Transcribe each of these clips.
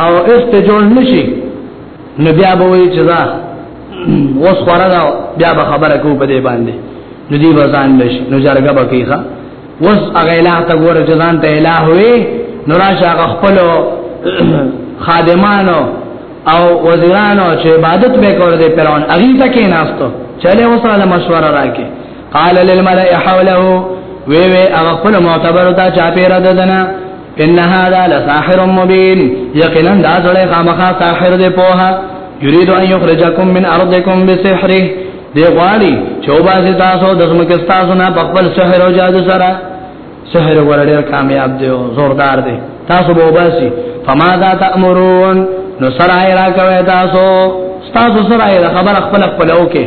او استه جوړ نشي نو بیا به وي چې دا وس خورا دا بیا به خبره کو په دې باندې نو دی وزن لشي نو جرګه بکیخه وس هغه الہ ته ګوره چې ځان ته الہ وي نو راشه هغه خپل خادمانو او وزیرانو چې عبادت به کول دي پرون اغي تکي ناستو چله وسره مشوره راکې قال للملئ حوله وی وی هغه خپل معتبر ته چا پیرا ددنه ان هذا لساحر مبين یقینا دا زړه خامخا ساحر دی په یرید ان یخرجکم من ارضکم بسحره دی غواړي چوبا سي تاسو د زمکه تاسو نه خپل سحر او جادو سره سحر ورډیر کامیاب دی او زوردار دی تاسو به وباسي فما ذا تأمرون نو سره را کوي تاسو تاسو سره خبر خپل خپل وکي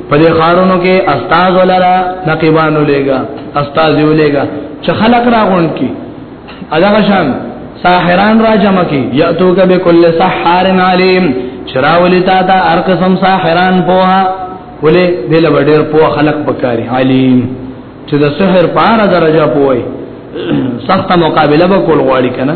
په دې خارونو کې استاد ولرا نقيبانو لګا استاد یو لګا چې خلق را غون کی اګه شان ساحران را جمع کی یاتوک بكل سحار علیم چراولی تا تا هر قسم ساحران پوها ولې بل وړر پوها خلق بکاری علیم چې د سحر پارا درجه پوي سخت مقابله به کول غواړي کنه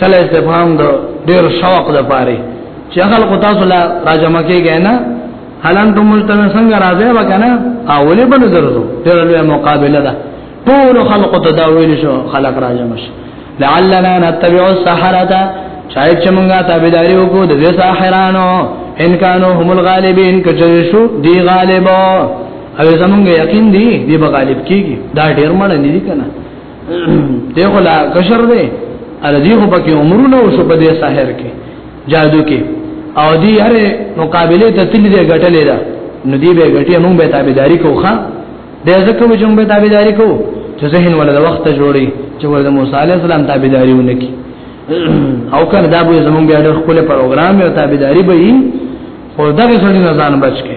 کله استفهام دو ډیر شوق د پاره چې خلکو تاسو لا راجم کېږي نه حالان ته موږ ته څنګه راځي وکنه اولې بل درځو ډیر لوی مقابله ده ټول خلکو ته دا ویل شو خلک راجم شي لعلنا نتبع السحرة شاید چې موږ تابعداري وکړو د ساحرانو ان کانو هم الغالبین کچې شو دی غالبو او زمونږ یقین دی دی به غالب کیږي دا ډیر مړ نه دي کنه دغه لا کشر دی ال دې خو پکې عمرونه وشو په دې ساحر کې جادو کې او دې هر مقابله ته تل دې غټلې ده نو دې به غټي مونږ به تابعداري کوخه دې ځکه به جنب تابعداري کو چې ذهن ولا د وخت جوړي چې ورته موسی عليه السلام تابعداري ونکي او کله دا به زمونږ بیا د خپل پروګرام او تابعداري به یي خو دغه سړي نه ځان بچ کې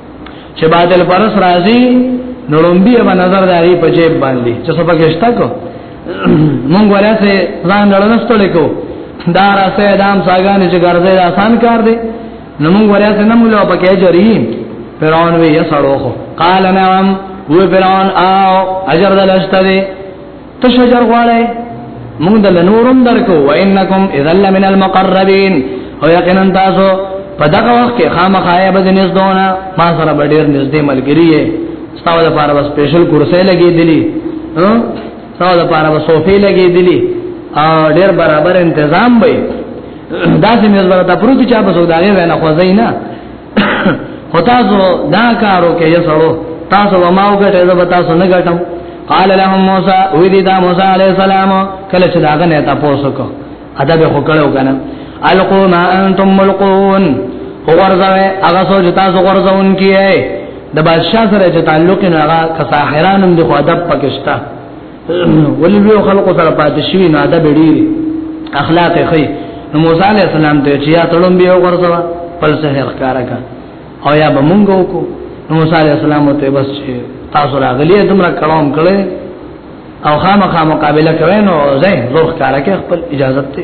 چې باطل پرس راځي نړمبي به نظر داري په جيب باندې چې څه پکشتا کو مونږ ولا سه ځان لړنستو لیکو دا راځي دام ساګان چې ګرځي آسان کار دی نو مونږ ولا سه نه مولا پکې جری فرعون وی یسړو قال نعم هو فرعون او اجر دلشت دی ته شجر غواړې موږ د لنورم درکو وانکم اذا لمن المقربين او یقینا تاسو په دغه وخت کې خامخایه به نږدونه ما سره به ډیر نږدې ملګری یې ستاسو لپاره به سپیشل کورسې لګې دي ستاسو لپاره به صوفي لګې دي او ډیر برابر تنظیم به دا چې مې زړه ته پروت چې تاسو دا غي نه خوځای نه خدا زو دا کارو کې یې سړو تاسو ما وګټه زه به تاسو نه ګټم قال لهم موسی وی دی دا موسی علی السلام کله چې داغه نه تاسو کو ادب خو کړو کنه القو ما انتم ملقون وګورځوي هغه سوچ تاسو ورځون کیه د بادشاہ سره چې تعلق نه هغه کساحرانم د خو ادب پکشتا ولی لوی خلق سره پاتې شوی نه ادب ډیر اخلاق خې نو موسی علی السلام ته چې یا تړم به وګرځوا بل څه ښکارا کا او یا به مونږ وکړو نو موسی علی السلام ته بس چې تاسو راغلی تمرا کلام کړي او خامخا مقابله کوي نو زه زوخ کارا کې خپل اجازه ته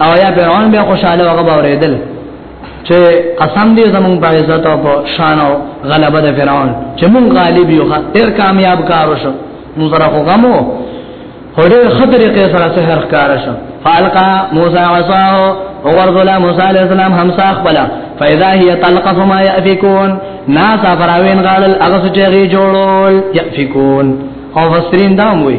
او یا فرعون به خوشاله هغه باورېدل چې قسم دې زمون په عزت او په شان او غلبه د فرعون چې مون غالب یو ډېر کامیاب کار وشو نو زره خو غمو هډه خطرې کې سره سحر کار شو فالقا موسی عصاه وغرزلا موسی علیہ السلام همسا خپل فاذا هي تلقف ما يافكون ناس فراوین غال اغه سچې جوړول يافكون او فسرین دا موي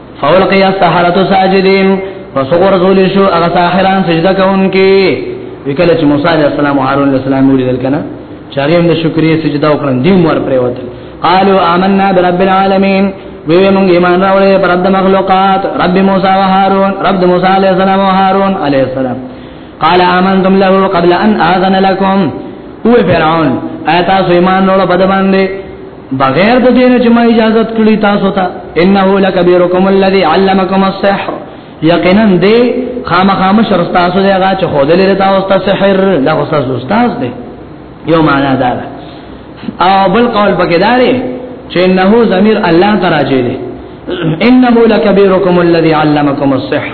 فولقی السحرت ساجدین فسقر رسول شو هغه ساحران سجده کوونکي وکړ چې موسی علیہ السلام او هارون علیہ السلام ولیدل کنه چاغیم د شکرې سجده وکړن دی مور پرې وته قالوا آمنا برب العالمین وی وی مونږ ایمان راوړې پر د مخلوقات رب موسی او هارون رب د موسی علیہ السلام او هارون علیہ السلام قال آمنتم له قبل ان آذن لكم هو فرعون اتا سو ایمان راوړ په باندې بغیر د دینه چې ما اجازه کړی تاسو ته انه لکبیرکم الذی علمکم السحر یقینا دې خامخا مشر تاسو دی هغه چې خود لري تاسو ته سحر له استاد استاد دی یو معنا دا ده او بل قول پکې دا دی چې انه ضمیر الله تراجه دی انه لکبیرکم الذی علمکم السحر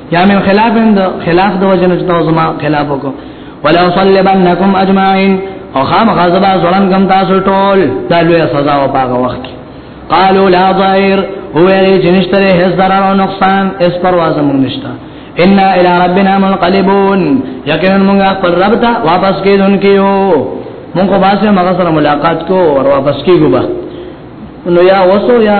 یا من خلاف اند خلاف د وجنه چې تاسو ما خلاف وکړو ولا صلیبنکم اجمعین او خام غضبا ظلم کم تاسو ټول دا لوی سزا و پاغه وخت قالو لا ضائر هو یې جنشتره هیڅ ضرر او نقصان اس پرواز مونږ نشته ان الى ربنا منقلبون یقینا مونږ خپل رب ته واپس کیدونکو یو مونږ په باسه مغه سره ملاقات کو او واپس کیږو با نو یا وسو یا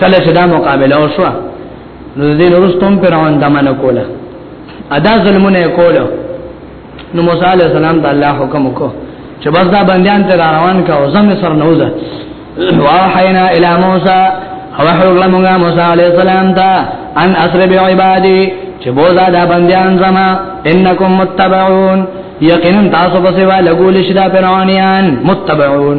کله چې دا مقابله وشو نو دې نورستم فرعون دمنه کوله ادا ظلمونه کوله نو موسی علی السلام د الله حکم وکړو چې بس دا بندیان ته روان کا او زم سر نوزه واحینا الی موسی او حرغ لمغا موسی علی السلام تا ان اسر بعبادی چې بوزا دا بندیان زما انکم متبعون یقینا تاسو بسوا لګول شي دا فرعونیان متبعون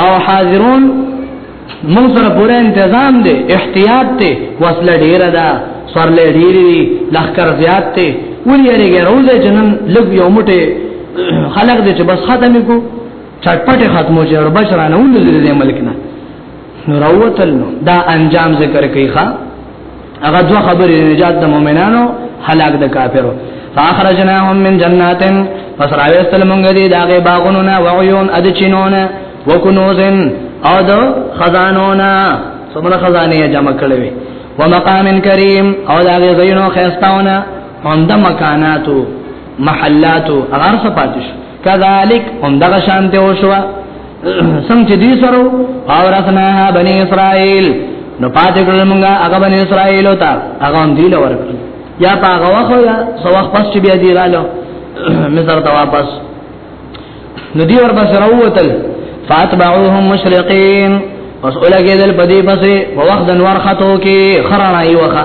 او حاضرون موږ سره پوره تنظیم دی احتیاط ته وسله ډیره ده سرلې ډیره دي لخر زیات ته ولې یې روزه جنن لګ یو موټه خلق دې چې بس ختم کو چټپټه ختمو چې رب شرانه ولې دې ملک نه نو راوتل نو دا انجام ذکر کوي ښا هغه دوه خبرې نجات د مؤمنانو هلاک د کافرو فاخرجناهم من جنات پس راوستل مونږ دي داغه باغونو نه وعيون اد چينونه وکنوزن او د خزانو نه څومره خزانه یې جمع کړې وي ومقام کریم او داغه زینو خيستاونه هم د مکاناتو محلاتو اگر څه پاتش کذالک هم دغه شانته وشوه سم چې دې سره او رسنا بني اسرائيل نو پاتې کړل موږ هغه بني اسرائيل او تا هغه هم دی لور یا هغه وخت یا سو وخت پس چې بیا دی رالو مصر ته واپس نو دی ور بس راوتل فاتبعوهم مشرقين اوس اولګه دل پدی پسې په وخت د نور خاتو کې خرانای وخه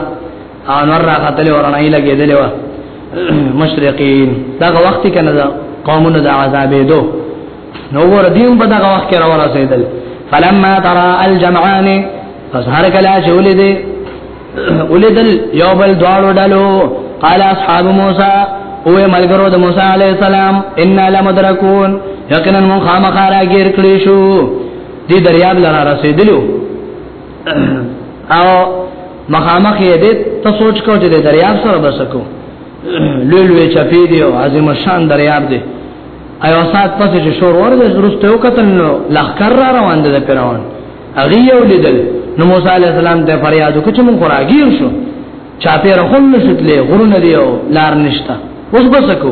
انور را قتل ورنای لګیدل و مشرقین دا وخت کې نه دا قومونو د عذابې دو نو ور دیم په دا وخت کې را ورسېدل فلما ترى الجمعان فظهر کلا چولې دې ولدل یو بل دواړو ډلو قال اصحاب موسی او ملګرو د موسی علی السلام ان لمدرکون یقینا مون خامخارا غیر کړی شو دې دریاب لاره رسیدلو او مخامخ یې دې ته سوچ کو چې د دریاب سره بسکو لوی لوی چپی دی او عظیم شان دریاب دی ایو سات پس چې شور ور دې درسته یو کتن نو لخر را روان دي د پیراون اغه یو لیدل نو موسی علی السلام ته فریاد وکړ چې مونږ راګیر شو چا پیر خل نشتلې غرونه دی او لار نشتا اوس بسکو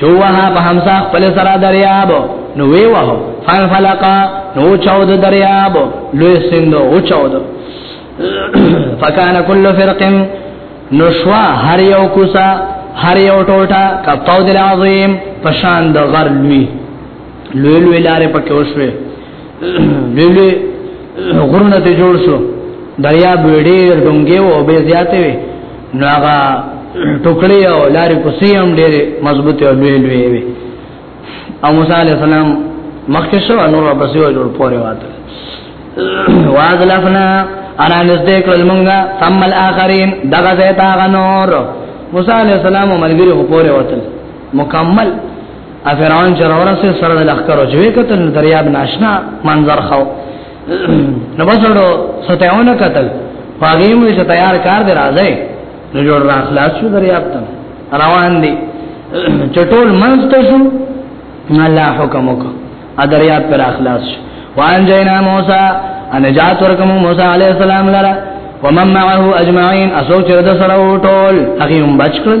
چوها په همسا خپل سره دریاب نو وی وه فن فلقا نو چاو د دریاب لوی سند او چاو د فکان کل فرق نشوا هر یو کوسا هر یو ټوټه کپاو د عظیم پشان د غر لوی لوی لوی لارې پکې وشوه ویلې غرونه ته جوړ شو دریا ویډې ډونګې او به زیاتې وي نو هغه ټوکړې او لارې کوسي هم ډېرې مضبوطې او لوی لوی وي او موسی عليه السلام مخکې شو نور واپس یو جوړ پورې واته واذلفنا انا نزدې کړل مونږه ثم الاخرين دغه زیتا غنور موسی عليه السلام ملګری هو پورې وته مکمل افرعون جرورا سے سره د لخرو جوې کتل دریاب ناشنا منظر خو نو بسړو ستهونه کتل پاګې مو چې تیار کار دی راځي نو جوړ را خلاص شو دریاب ته روان دي چټول منځ ته شو الله حکم وکړه ا دریاب پر اخلاص شو وان جینا موسی ان جات ورکم موسی علی السلام لره ومن معه اجمعين اسو چر د سره ټول هغه هم بچ کړل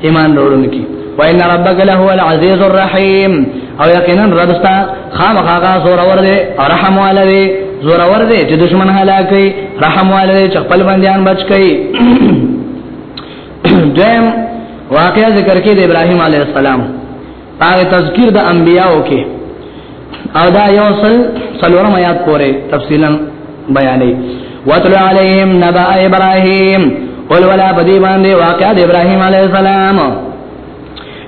ایمان وروړونکي وان ربک له هو العزیز الرحیم او یقینا رب ستا خامخا زور اور دے او رحم والے زور اور دے چې دشمن هلاکي رحم والے چې خپل بندیان بچ کړي دیم واقعا ذکر کې د ابراهیم علی السلام هغه تذکیر د انبیاو کې او دا یو سل څلورم آیات پورې تفصیلا بیانې وتل علیهم نبا ابراهیم قل ولا بدی باندې واقع د ابراهیم علی السلام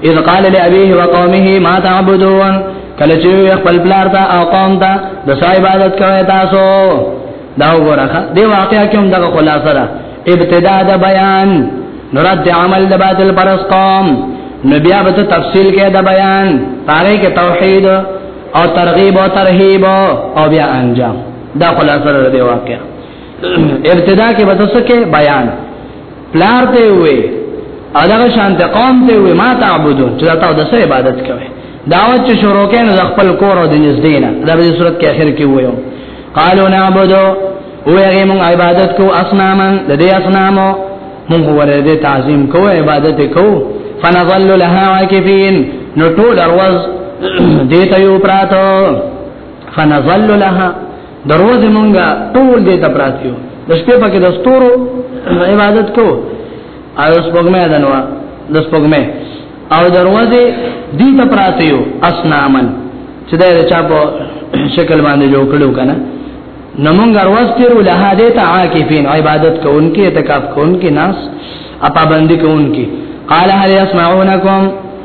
اذ قال لابيه وقومه ما تعبدون کله چې خپل پلار ته او قوم ته د صاحب عادت کوي تاسو دا ورخه دی واقعیا کوم دغه خلاصه ده ابتدا د بیان نورات د عمل د باطل پرس قوم نبی ابت تفصیل کې د بیان پاره کې توحید او ترغیب او ترهیب او بیا انجام دا خلاصه ده دی واقعیا ابتدا کې بتسکه بیان پلار ته وې اداغه شان ته قوم ته وې ما تعبدون چې تاسو د څه عبادت کوئ دعوت چې شروع کین د خپل کور او د نږدې نه دا به صورت کې اخر کې وایو قالو نعبدو وېږي مون عبادت کو اسنامن د دې اسنامو مون ورته دې تعظیم کو عبادت کو فنظل لها عاکفین نو ټول ارواز دې ته یو پراتو فنظل لها دروز مونږه ټول دې ته پراتیو د شپې پکې د ستورو عبادت کو او سپوږمې دنو د سپوږمې او دروازه دې ته پراتیو اسنامن چې دا چا په شکل باندې جوړ کړو کنه نو مونږ ورځ تیرو له دې ته عاکفین عبادت کوونکې اعتکاف کوونکې ناس اپابندي کوونکې قال هل يسمعونكم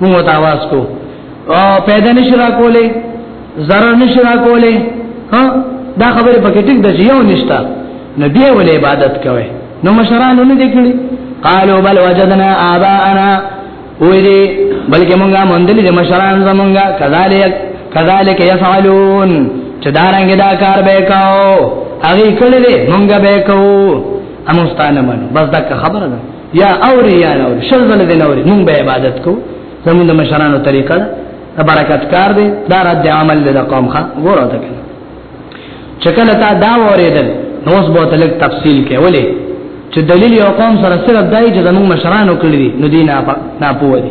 موږ ته आवाज کو او پیدا نشرا کولې zarar نشرا کولې ها دا خبره پکې ټیک د یو نشتا نو دی ول عبادت کوي نو مشرانو نه دکړي قالو بل وجدنا آباءنا ویری بلکې مونږه مندلې د مشران زمونږه کذالک کذالک يفعلون چې دا رنګ دا کار به کاو هغه کړل دې مونږه به کاو امستانه من بس دا خبره ده یا اوري یا اوري شل ځل دې اوري مونږ به عبادت کو زمونږ د مشرانو طریقه ده برکت کار دی دا رد عمل د قوم ښه ګوره تا کنه چکل تا دا وریدل نو اوس به تلک تفصیل کې ولې چې دلیل یو قوم سره صرف دای چې زمونږ مشرانو کړی نو دینه نه پوهه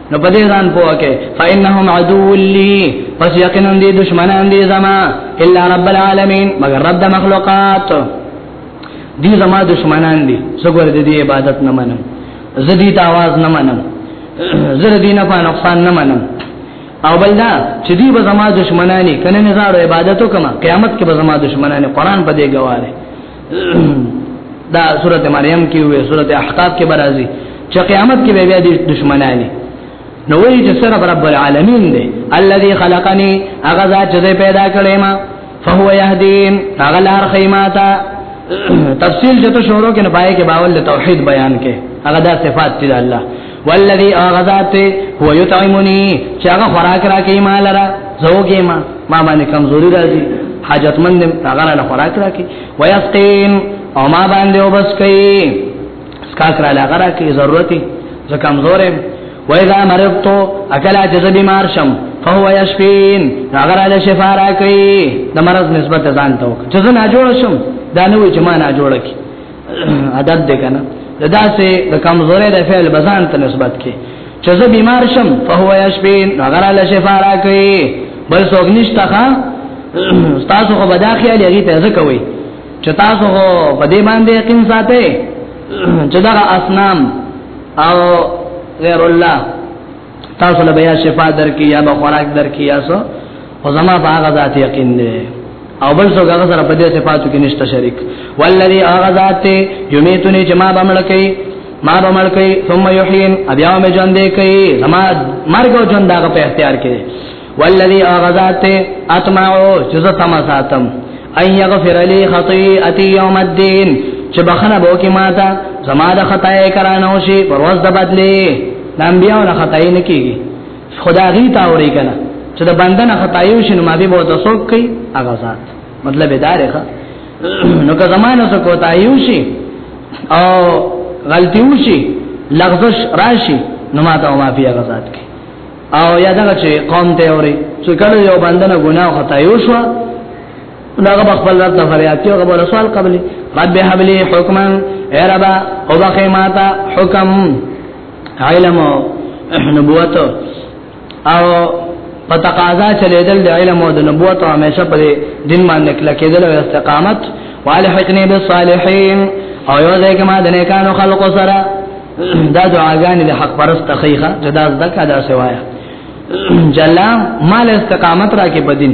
نو په دې ځان پوهه کې فإنهم عدو لي پس یقینا دي دشمنان دي زما الا رب العالمین مگر رب د مخلوقات دي زما دشمنان دي څګور دي عبادت نه منم زدي ته आवाज نه منم زره دي نه په نقصان نه منم او بلدا چې دي به زما دشمنانی کنه نه زړه عبادت وکما قیامت کې به زما دشمنانی قران په دې گواهه دا سورته مریم کې وې سورته احقاف کې برازي چې قیامت کې بیا د دشمنانی نو وی چې سره رب العالمین دی الذي خلقني هغه ذات چې پیدا کړې ما فهو يهدين هغه لار خیماتا تفصیل چې ته شروع کې نه پای کې باول توحید بیان کې هغه دا صفات دي الله والذي اغذات هو يطعمني چې هغه خوراک راکې ما لره زوګې ما ما باندې کمزوري راځي حاجتمند هغه له خوراک راکې ويسقين او ما باندې وبس کوي سکاک را لغه راکې ضرورتي زه کمزورم وإذا مرضت اكل جز بیمار شم فهو يشفين هغه له شفا راکې د مرض نسبت ځان ته چې زه نه جوړ شم دا نه وي چې ما نه جوړ کی عدد دې کنه دا داسې د کمزورې د فعل بزان ته نسبت کې چې زه بیمار شم فهو یشبین اگر الله شفا راکړي بل څوک نشته ښا تاسو خو بداخیا لري ته ځکه وي چې تاسو خو په دې باندې یقین ساتي چې دا اسنام او غیر الله تاسو له بیا شفا درکې یا به خوراک درکې یا سو او زما په هغه ذات یقین دی او بل څوک هغه سره په دې صفاتو کې نشته شریک والذي هغه ذات ته یمیتونی چې ما بمړ کوي ما بمړ کوي ثم یحیین بیا مې ژوند کوي زما مرګ او ژوند هغه په اختیار کې والذي هغه ذات ته اتمعو چې زه تما ساتم ان یغفر لی خطیئتی یوم الدین چې بخنه بو کې ما ته زما د خطای کرانو شي پرواز د بدلی د انبیانو خطای نه کیږي خدا غي تا اوري کنه چې د بنده نه خطا یو شنو ما به بہت اسوک کوي هغه ذات مطلب دا رخه نو که زمانه سو کوتا یو شي او غلطي وشي لغزش راشي نو ما ته ما بیا غزاد کی او یا دا چې قوم ته اوري چې کله یو بندنه ګناه خطا یو شو داغه بخبل رب فریاد کیو غو رسول قبل رب حبلی حکما اے ربا او بخیماتا حکم علم او نبوت او په تقاضا چلیدل د علم او د نبوت او همیشه په دین باندې کله کېدل او استقامت والحقنی بالصالحین او یو ځای کې ما د نیکانو خلق سره دا دعاګانې د حق پرست خیخه جدا زده کا دا سوایا جلا مال استقامت را کې بدین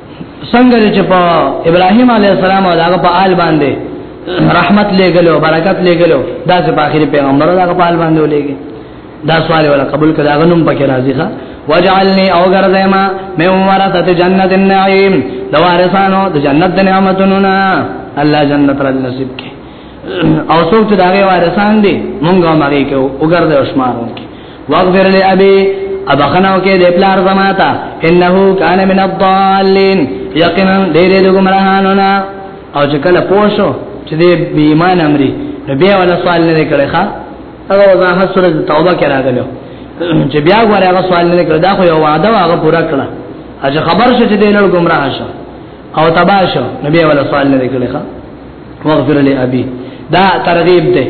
څنګه چې په ابراهيم عليه السلام او هغه په آل باندې رحمت لګلو برکت لګلو دا چې په اخر پیغمبر هغه په آل باندې ولېږي دا سوال ولا قبول کړه غنوم پکې راځي ښا وجعلني او غرزما من ورثه جنت النعيم دا وارثانو د جنت نعمتونو نا الله جنت را نصیب کې او څوک چې دا وارثان دي مونږه ماري کې او غرزه شمارو کې واغفر لابي ابخنو کې د پلار زماتا انه کان من الضالين یقینا دې دې ګمراهانو نه او چې کله پوښو چې دې بې ایمان امري بیا ولا سوال نه کړي ښا هغه وضاحت سره توبه کرا غلو چې بیا غواړي هغه سوال نه کړي دا خو یو وعده هغه پورا کړه اجه خبر شې چې دې لړ گمراه شو او تباشو نبی ولا سوال نه کړي ښا واغفر لابي دا ترغیب ده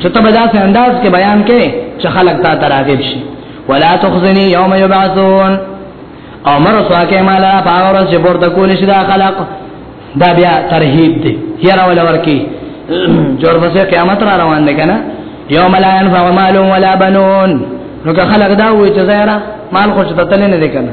چې ته به داسې انداز کې بیان کې چې خلک تا ترغیب شي ولا تخزني يوم يبعثون او مر سواکه مالا پاور چې پورته کول شي دا خلق دا بیا ترهیب دی یره ول ورکی جوړ بسه قیامت را روان دی کنه یوم لا ينفع مال ولا بنون نو که خلق دا وې چې زیرا مال خو ته تل نه دی کنه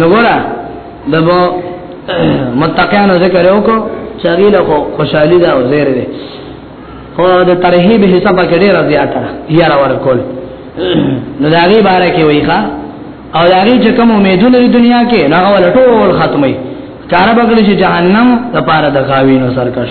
نګورا دبو متقینو ذکر یو کو چاغیل خو خوشحالي دا او زیر دی خو د ترهیب حساب کې ډیر زیات را یاره ورکول نو دا غي باره کې وای ښا او دا غي چې کوم امیدونه د دنیا کې هغه ول ټول ختمي کار بغل چې جهنم د پاره د خاوینو سرکش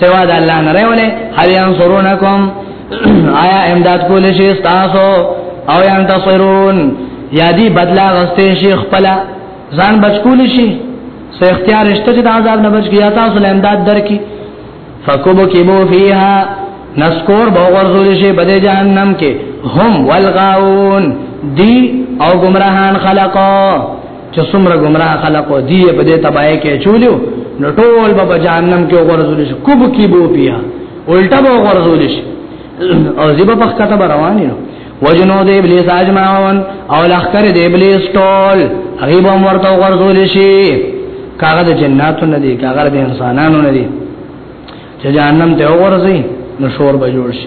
سوا د الله نه راولې هل ينصرونکم آیا امداد کول شي تاسو او ينتصرون یا دی بدلا غسته شي خپل ځان بچکول شي سو اختیار شته چې د عذاب نه بچ کیا تاسو له امداد درکې فکوبو کیبو فیها نسکور بو غرزول شي بده جهنم کې هم والغاون دی او گمراهان خلقو چې څومره گمراه خلق او دی په دې تباہی کې چولیو نو ټول به جهنم کې ورزول شي کوب کې بو بیا الټا به ورزول شي او زیبا په خطه روان نو وجنو د ابلیس اجمعون او لخر د ابلیس ټول هغه به ورته ورزول شي کاغه د جناتو نه دي کاغه د انسانانو نه دي چې جهنم ته ورځي نو شور به جوړ شي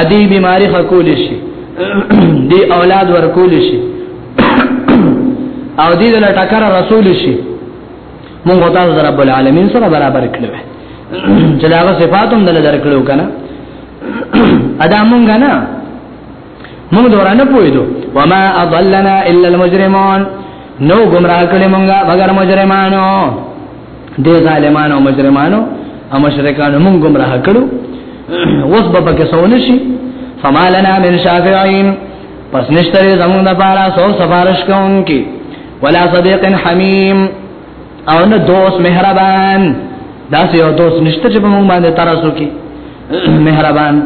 ادي بیماری خکول شي دی اولاد ورکول شي او دې له ټکر رسول شي مونږ تاسو رب العالمین سره برابر کړو چې دا صفاتم دل درکړو کنه ادا مونږ نه مونږ دورانه پویدو وما اضلنا الا المجرمون نو گمراه کړي مونږه مگر مجرمانو د ظالمانو او مجرمانو او مشرکانو مونږ گمراه کړو وس به پکې سونه شي فما لنا من شافعين پس نشته زمونږ لپاره سو سفارش کوونکی ولا صديق حميم او نه دوست مهربان دا سه یو دوست نشته چې په مونږ باندې ترسو کې مهربان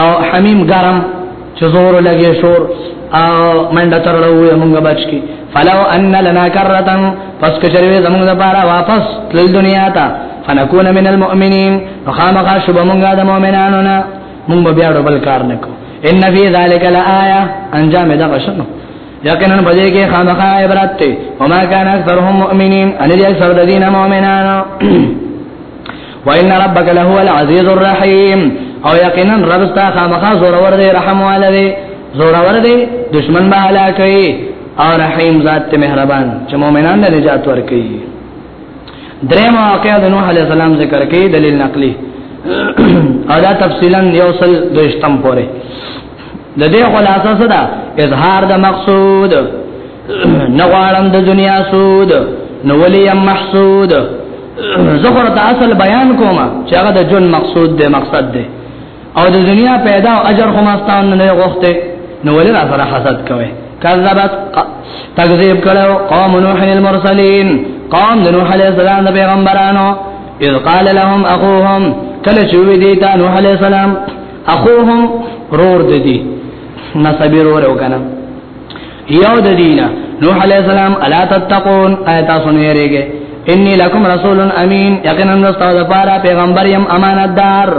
او حمیم گرم چزور لګي شور او منډه ترلو یې مونږ بچ کی فلو ان لنا کرتن پس کچروي زمونږ لپاره واپس تل دنیا ته فنكون من المؤمنين فخامخا شوب مونږه د مؤمنانو نه مونږ بیا ډبل کار نکو ان فی ذلک لآیه انجام دا بشنو یقینا بده کې خامخا عبرت ته وما كان اکثرهم مؤمنین ان دې اکثر د دین مؤمنانو وان ربک له هو العزیز الرحیم او یقینا رب ستا خامخا زور ور دے رحم والا دے زور ور دے دشمن به هلاکي او رحیم ذات مهربان چې مؤمنان له نجات ورکي درې مواقع د نوح علی السلام ذکر کړي دلیل نقلی او دا تفصیلا یو سل دوشتم پوره د دې خلاصه څه ده اظهار د مقصود نغوارم د دنیا سود نو ولی یم محسود زخر ته اصل بیان کومه چې هغه د جون مقصود دی مقصد دی او د دنیا پیدا او اجر خو ماستان نه غوښته نو ولی را سره حسد کوي کذبت تکذیب کړو قوم نوح المرسلین قوم نوح علیہ السلام د پیغمبرانو اذ قال لهم اخوهم کله چې وی دی تا نوح علیہ السلام اخوهم رور دی نسبی رور وکنه یو د دینه نوح علی السلام الا تتقون ایت سنویریږي انی لکم رسول امین یقینا رسول لپاره پیغمبر یم امانتدار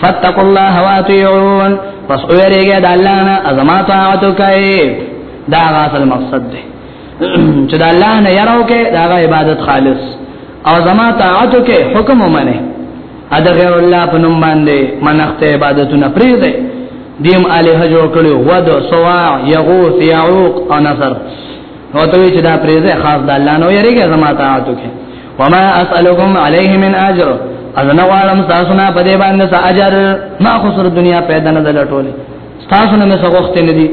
فاتقوا الله واطيعون پس اوریږي د الله نه ازما طاعت کوي دا غاصل مقصد دی چې د الله نه یراو کې دا عبادت خالص او زما طاعت کې حکم ومنه ادا غیر الله په نوم باندې منخته عبادتونه پرې دی دیم الہ جوړ کړو ود سواع یغوث یعوق او نصر نو ته چې دا پرې دی خاص د الله نو یریږي زما طاعت وکړي وما اسالکم علیه من اجر اذن غوالم تاسو نه په دې باندې اجر ما خسر دنیا پیدا نه دلټولې تاسو نه څه غوښته نه دي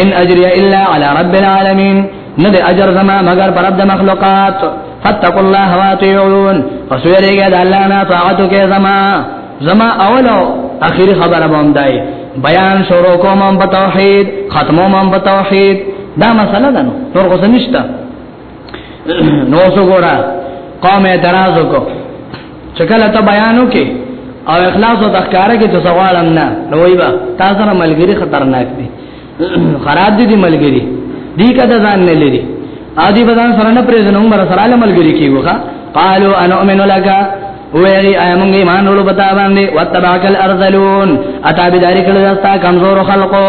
ان اجریا الا علی رب العالمین نه د اجر زما مگر پر رب د مخلوقات فتقوا الله واتعون فسویریګه د الله نه طاعت کې زما زما اولو اخیری خبره بوم دای بیان شروع کوم په توحید ختموم په توحید دا مسله ده نور غوسه نشته نو وګوره قوم اعتراض وکړو چې کله ته بیان وکې او اخلاص او تخکاره کې ته سوالم نه نو ویبا تاسو نه ملګری خطرناک دي خراب دي دي ملګری دي کده ځان نه لري ادي بدن سره نه پرېزنه عمر سره له ملګری کیږي قالو انا امنو لك ویری ایمون ایمان ولو بتا باندې وتبعك الارذلون اتا بيداری کړه داستا کمزور خلقو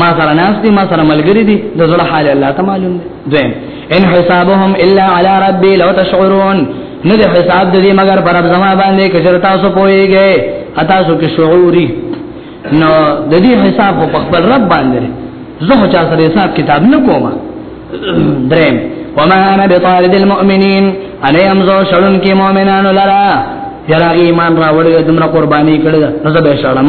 ما سره ناس دي ما سره ملګری دي د زړه حال الله ته معلوم دی دویم ان حسابهم الا على ربي لو تشعرون نه د حساب د دې مگر پر رب زما باندې کچر تاسو پويږئ اتا سو کې شعوري نو د دې حساب په خپل رب باندې زه هو چا سره حساب کتاب نه کوم دریم وما انا بطارد المؤمنين انا يمزو شلون کې مؤمنانو لرا یراغي ایمان راوړل دمر قرباني کړل نو زه به شړم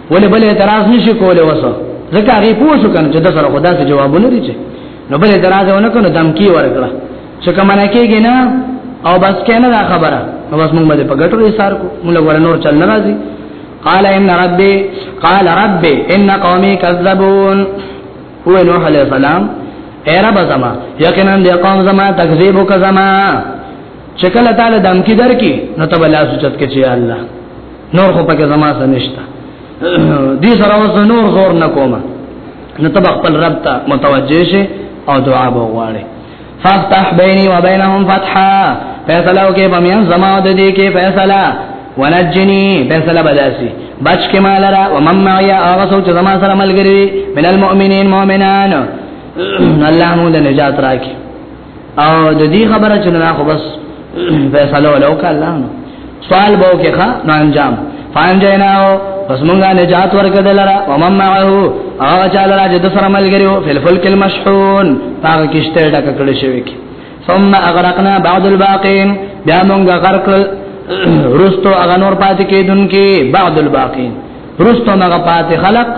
ولې بل اعتراض نشي کولای وسه ځکه هغه پوښتنه کنه چې د سره خدا څخه جواب لري چې نو بل اعتراض ونه کنه دمکی ورکړه چې کومه نه کېږي نه او بس کنه دا خبره نو بس موږ باندې پګټو یې سار کو موږ ور نور چل نه راځي قال ان ربي قال ربي ان قومي كذبون هو نوح عليه السلام اے رب زما یقینا دې قوم زما تکذیب وک زما شکل تعالی دم کی در کی نو تبلا سوچت کې چې الله نور خو پکې زما سره نشته دې سره اوس نور زور نه کومه نو تب خپل رب ته متوجه شي او دعا وغواړي فافتح بيني وبينهم فتحا فیصله وکي په میان زما د دې کې فیصله ونجني فیصله بداسي بچ کې مال را ومم معي هغه سوچ زما سره ملګری من المؤمنین مؤمنان الله مو د نجات راکړي او د دې خبره چې نه خو بس فیصله ولو کاله سوال بو کې ښا نو انجام فان جناو پس مونږه نجات ورکړل لره او مم معه او چاله را جد سره ملګریو فل فل کل مشحون هغه کشته ډک کړی شوی کی ثم اغرقنا بعض الباقين بیا مونږه غرق رستو هغه نور پاتې کېدونکې بعض الباقين رستو هغه پاتې خلق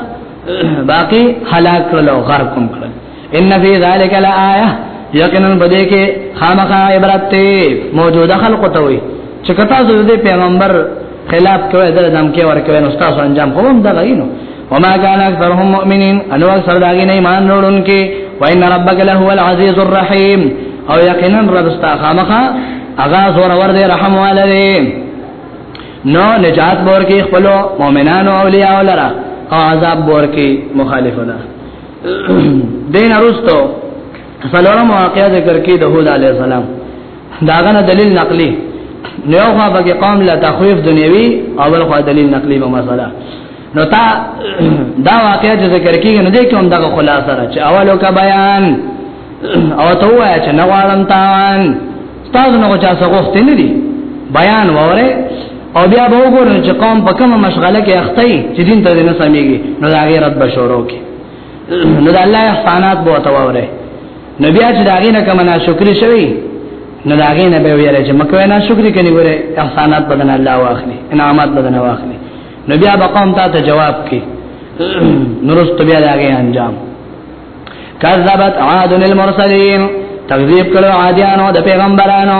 باقی هلاک کړل او غرق کړل ان فی ذلک لآیه یقینا بده کې خامخا عبرت ته موجوده خلق ته وي چې کتا زو دې پیغمبر خلاف کوي دا دم کې ور کوي نو تاسو انجام کوم دا غینو وما كان اكثرهم مؤمنين انو اکثر داګین ایمان وروړونکي وان ربک له هو العزیز الرحیم او یقینا رب استا خامخا اغا زور ور دې رحم والے نو نجات بور کې خپل مؤمنانو اولیاء ولرا او عذاب بور کې مخالفونه دین ارستو سلام واقعا ذکر کې د هود علی السلام داغه نه دلیل نقلی نو خو به قوم لا تخویف دنیوي او بل خو دلیل نقلی په مسله نو تا دا واقعا ذکر کې نه دې کوم دغه خلاصه را چې اولو کا بیان او ته وای چې نغوالم تاوان تاسو نه چا څه غوښته نه دي بیان وره او بیا به وګورئ چې قوم په کومه مشغله کې اخته وي چې دین ته نه سميږي نو دا غیر رد بشورو کې نو دا الله احسانات بو ته وره نو بیا چې دا غینه کومه ناشکری شوی نو دا غینه به ویره چې مکه ناشکری کني وره احسانات بدن الله واخلي انعامات بدن واخلي نو بیا به قوم ته جواب کې نورست بیا دا غي انجام کذبت عاد المرسلین تکذیب کړو عادیانو د پیغمبرانو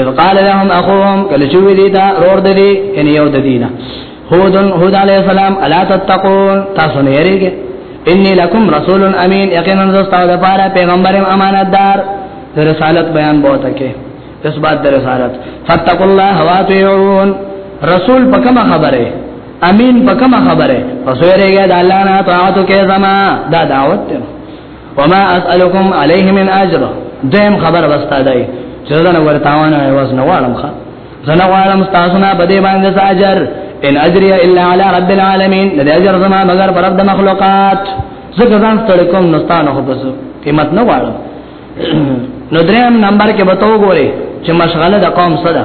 اذ قال لهم اخوهم کله چې ویلی دا رور د دې ان یو د دینه هود هود علی السلام الا تتقون تاسو نه یریږئ انی لکم رسول امین یقینا زستا د پاره پیغمبر امانتدار د رسالت بیان بہت کې اس بات د رسالت فتقوا الله واتعون رسول پکما خبره امين بکما خبره فسوره يا د الله نه طاعت کې زما دا دعوت ته وما اسالكم عليه من اجر دیم خبر وستا دی چې دا نور تاوان ایواز نه واړم ښا زنه واړم تاسو نه بده باندې اجر ان اجري الا على رب العالمين د اجر زما مگر پر رب د مخلوقات زګ ځان ستړ کوم نستانه خو بس قیمت نه واړم نو دریم نمبر کې بتاو ګوره چې مشغله د قوم صدا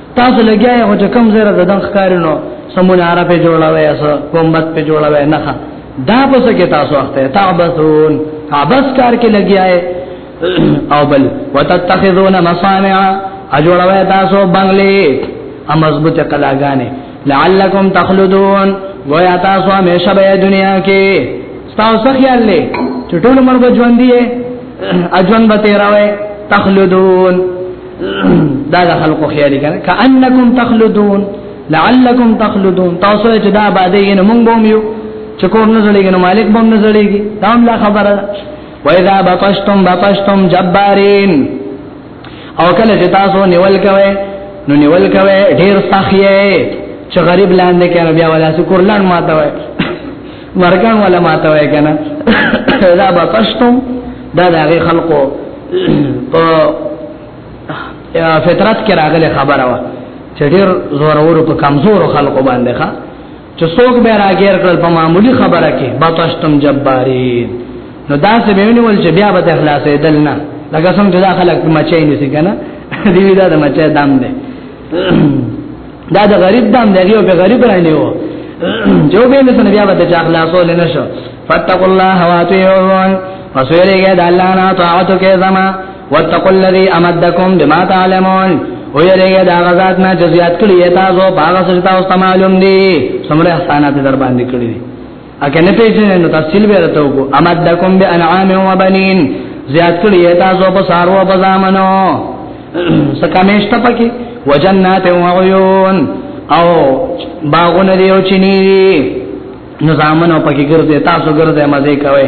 تاسو لګیا یې چې کوم زره د دن ښکارینو سمونه عرب په جوړاوي اس کومبت په جوړاوي نه دا پس کې تاسو وخت تعبثون عبس کار کې لګیا یې او بل وتتخذون مصانع اجوړاوي تاسو بنگلې ا مضبوطه کلاګانې لعلکم تخلدون گویا تاسو همیشه به دنیا کې تاسو خیال لې چې ټول مرګ ژوند دی اجوان به تیراوي تخلدون دا د خلکو خیالي کنه کانکم تخلدون لعلکم تخلدون تاسو چې دا باندې نه مونږ بوم یو چې کوم نه زړیږي نو مالک بوم نه زړیږي دا هم لا خبره وایدا بپشتم بپشتم جبارین او کله چې تاسو نیول کوي نو نیول کوي ډیر سخیه چې غریب لاندې کړه بیا ولا سکور لړ ماته وای مرګان ولا ماته وای کنه دا به پښتم دا دغه خلقو په فطرت کې راغله خبره وا چې ډېر زور ورو په کمزور خلقو باندې ښا چې څوک به راګیر کړل په معمولی خبره کې بطشتم جبارین نو دا څه به ونیول چې بیا به اخلاصې دل نه لکه څنګه چې دا خلک مچای نسی کنه دی دا د مچای دام دی دا د غریب دام دی او به غریب رانه و جو به نه سن بیا به چا خلاصو لنه شو فتق الله واتیون فسویریګه د الله نه طاعت کې زما واتقوا الذي امدكم بما تعلمون او یریګه دا غزاد نه جزیات کړی تاسو باغ سره تاسو معلوم دي سمره احسانات در باندې کړی اګه نه پیژنې نو تفصیل به راته وګو امدکم بانعام و بنین زیات کړی تاسو په سارو په زامنو سکمیشته پکې وجنات و عیون او باغونه دی او چینی نو زامنو پکې ګرځي تاسو ګرځي مزه کوي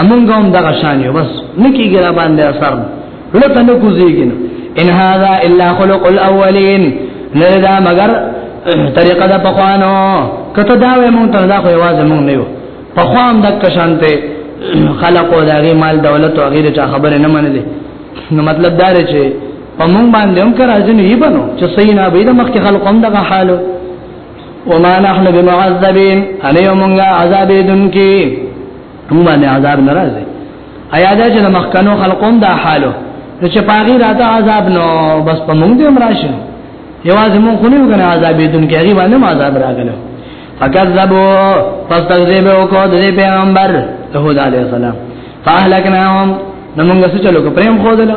امونګ هم دغه شان یو بس نکیږي را باندې اثر لته نه کوزیږي ان هاذا الا خلق الاولین نه دا مگر طریقه د پخوانو کته دا وې مونږ ته دا خو یوازې مونږ نه یو پخوام د کشانته خلق او دغه مال دولت او غیره چا خبره نه منلې نو مطلب دا رې چې په مونږ باندې هم کرا ځنه یې بنو چې سینا به د مخکې خلق هم دغه حالو وما نحن بمعذبين ان يومنا عذاب دنکی هم باندې عذاب ناراضي ایا دا چې مخکنو خلقوم دا حالو نو چې پاغي راته عذاب نو بس په موږ دې مراشي یوازې مونږ خو نه یو کنه عذاب دنکی هغه باندې عذاب راغلو فکذبو فاستغذبو کو د پیغمبر ته د علی السلام فاهلکناهم نو موږ څه چلو کو پریم خو دلته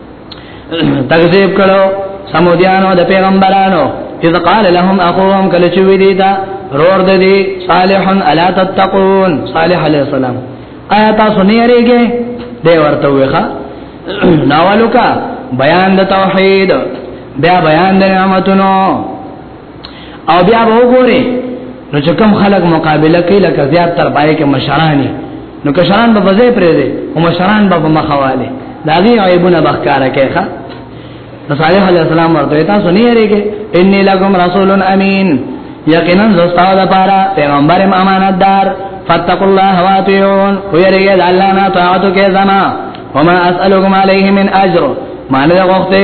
تکذیب کړو سمودیانو د پیغمبرانو اذ قال لهم اخوهم کله چې وی دی دا رور د دی صالح الا تتقون صالح علی السلام آیا تاسو نه یریږئ دی ورته ویخه ناولوکا بیان د توحید بیا بیان د نعمتونو او بیا به وګوره نو چې کوم خلک مقابله کوي لکه زیات تر پای کې مشرانی نو کشران به وځي پرې دي او مشران به مخواله دا غي عیبونه بخکاره کوي ښا نو صالح علیہ السلام ورته تاسو نه یریږي ان لکم رسول امین یقینا زستاو د پاره پیغمبر امانتدار فتقوا الله واتقون ویریږي د الله نه طاعت کې زما وما اسالکم علیه من اجر معنی وخته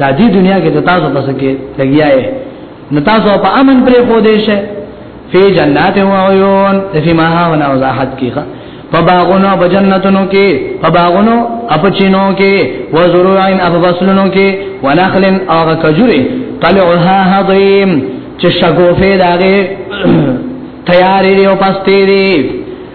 دا دې دنیا کې د تاسو پس کې لګیا یې نو تاسو په امن پرې خو دې شه فی جنات و عیون فی ما ها ونا وضاحت کیخه په باغونو په جنتونو کې په باغونو اپچینو کې و زروعین اپ فصلونو کې و نخل او کجوره طلعها حضیم چې شګوفه داغه تیارې او پستې دي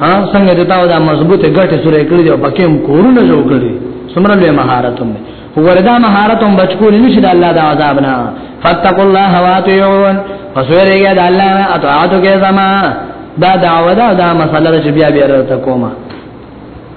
ها څنګه چې تاسو دا مضبوطه ګټه سره کړی دی او پکې هم کورونه جوړ کړی څومره لوی مهارت هم دی وردا مهارت هم بچکول نشي د الله د عذاب نه فتقوا الله واتعون فسوريګه د الله نه اطاعت کې زما دا دعوه دا, دا مسله چې بیا بیا راته کومه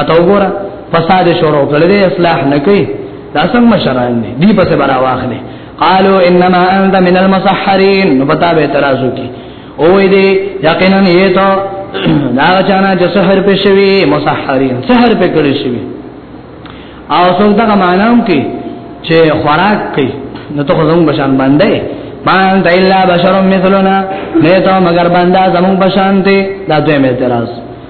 اته وګوره فساد شروع کړل دي اصلاح نه کوي دا څنګه مشران دي دی په سبا راوخلې قالوا انما انت من المسحرين نو پتا به اعتراض وکي او دې یقینا یې ته دا چانا چې سحر په شوی مسحرين سحر په کړی شوی او څنګه دا معنام کې چې خوراک کوي نو ته زموږ بشان باندې مان ته الا بشر مثلنا نه ته مگر بندا زموږ بشان ته دا دوی اعتراض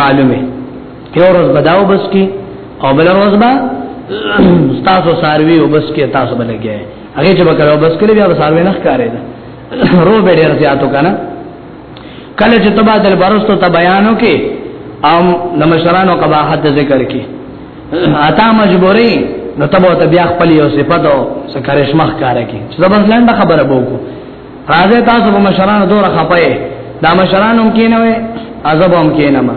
معلومه یو روز بداو بس کی او بل روز با تاسو ساروی او بس کی تاسو بلګی هغه چې وکړو بس کړی بیا ساروی نه ښکارې ده رو به ډیر زیاتو کنه کله چې تبا دل برستو ته بیانو کې او نمشرانو قباحت ذکر کې اتا مجبورې نو تبو ته بیا خپل یو صفاتو سکرش مخ کار کې چې زبر لنډه خبره بوکو راځه تاسو په مشرانو دور خپه دا مشرانو هم کینوي عذاب هم کینما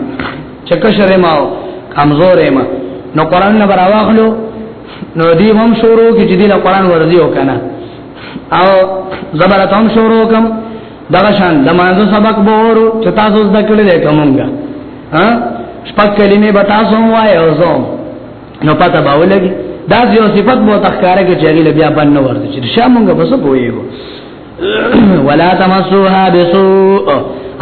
چکه شر ما کمزور ما نو قران نه براواخلو نو دی هم شروع کی چې دی قران ورزی وکنه او زبرت هم شروع کوم دغه شان د مانزه سبق به ورو چې تاسو زده کړل کومګه ها شپږ کلمې به تاسو وایو زوم نو پته باولګي دا یو صفت مو تخکاره کې چې غیله بیا باندې ورته چې شا مونږه بس پوېږو ولا تمسوها بسوء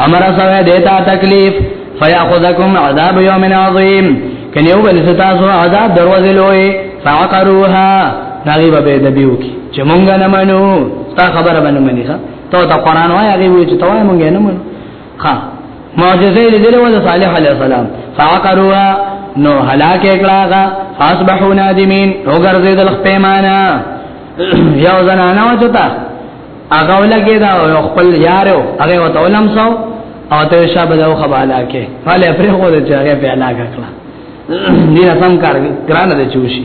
امر سوه دیتا تکلیف فیاخذکم عذاب یوم عظیم کنیو بل ستاسو عذاب دروازه لوی فعقروها ناغي به د بیو کی چې مونږ نه منو تا خبره باندې منی ښا ته تا قران وای هغه وی چې توای مونږ نه منو ها معجزه دې دلو د صالح علی السلام فعقروا نو هلاک کړهغه فاصبحوا نادمین وګرځیدل پیمانه یو زنانه وچتا هغه ولګی دا خپل یارو هغه وته ولم سو او ته شابه دا خباله کې فاله پرې خو دې چې هغه په علاقه کړه دې سم کار ګرانه دې چوشي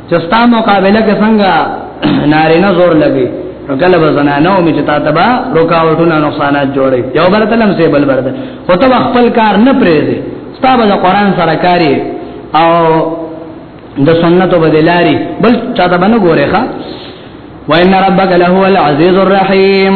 چې ستا مقابله کې څنګه نارینه زور لګي نو کله به زنانو می چې تاسو به رکاوټونه نقصانات جوړي یو بل ته لمسه بل بل ده خو ته خپل کار نه پریږدي ستا به قرآن سره کاری او د سنتو بدلاري بل چاته باندې ګوره ښا وان ربک له هو العزیز الرحیم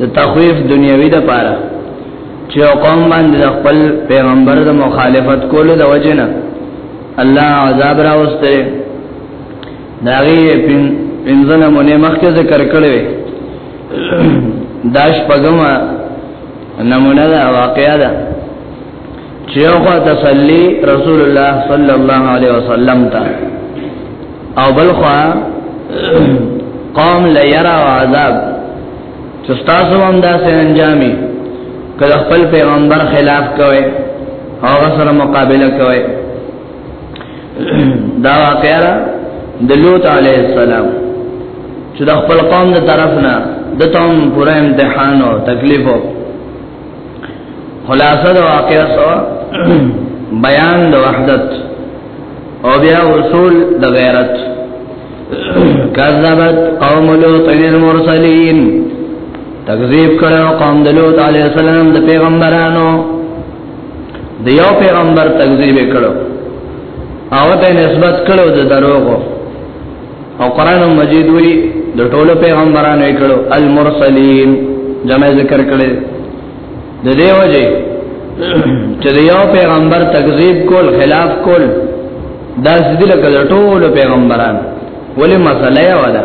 د تخویف دنیوي د پاره چې قوم باندې خپل پیغمبر د مخالفت کولو د وجنه الله عذاب راوسته داغي پنځنه مونږه مخکې ذکر کړې داش پګما نمونه دا واقعیا ده چې هغه تسلی رسول الله صلی الله علیه وسلم ته او بلخوا قوم لیرا او عذاب چې تاسو هم دا سه انجامي کله خپل پیغمبر خلاف کوي هغه سره مقابله کوي دا واقعا د لوط علیه السلام چې د خپل قوم د طرف نه د توم پوره امتحان او تکلیف او خلاصه د واقعا سو بیان د وحدت او بیا اصول د غیرت کذبت قوم لوط المرسلین تکذیب کړو قوم د لوط علی السلام د پیغمبرانو د یو پیغمبر تکذیب کړو او ته نسبت کړو د دروغو او قران مجید وی د ټولو پیغمبرانو یې کړو المرسلین جمع ذکر کړي د دې وجه چې یو پیغمبر تکذیب کول خلاف کول دا ځدی لکه د ټولو پیغمبرانو ولی مسله یې ودا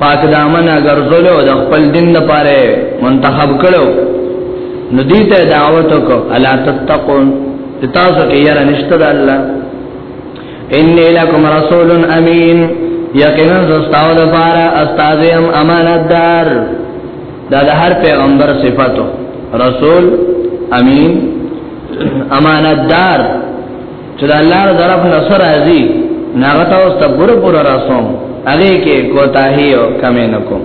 پاک دامن ګرځولو د خپل دین لپاره منتخب کړو نو دې ته دعوت وکړه الا تتقون تاسو کې یاره نشته د الله انی لکم رسول امین یقینا زستاو د پاره استاد یم امانتدار دا د هر پیغمبر صفاتو رسول امین امانتدار چې د الله تعالی طرف نه سره راځي ناغه تاسو ته پوره پوره راسوم هغه کې کوتاهي او کمې نه کوم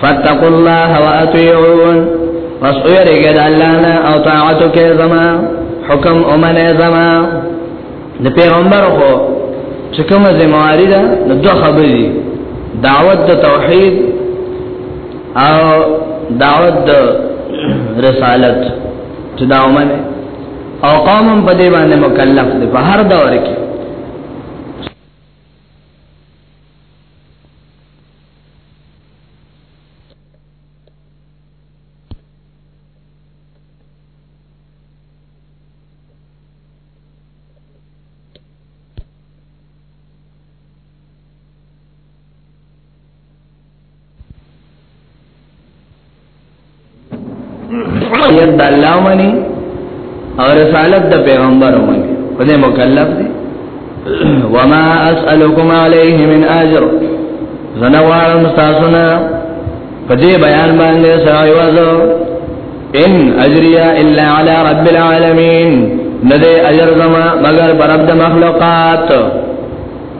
فاتقوا الله واطيعون پس ویریږي د الله نه او طاعت کې زما حکم اومنه زما د پیغمبر خو چې کومه ذمہواری ده نو دوه خبرې دي دعوت د توحید او دعوت د رسالت چې دا ومنه او قوم په دې باندې مکلف دي په هر دور کې یت د الله منی او رسالت د پیغمبر منی خدای مکلف دی وما اسالکم علیه من اجر زنوارم تاسو نه په دې بیان باندې سړی وځو ان اجریا الا علی رب العالمین نه دې اجر زما مگر پر رب د مخلوقات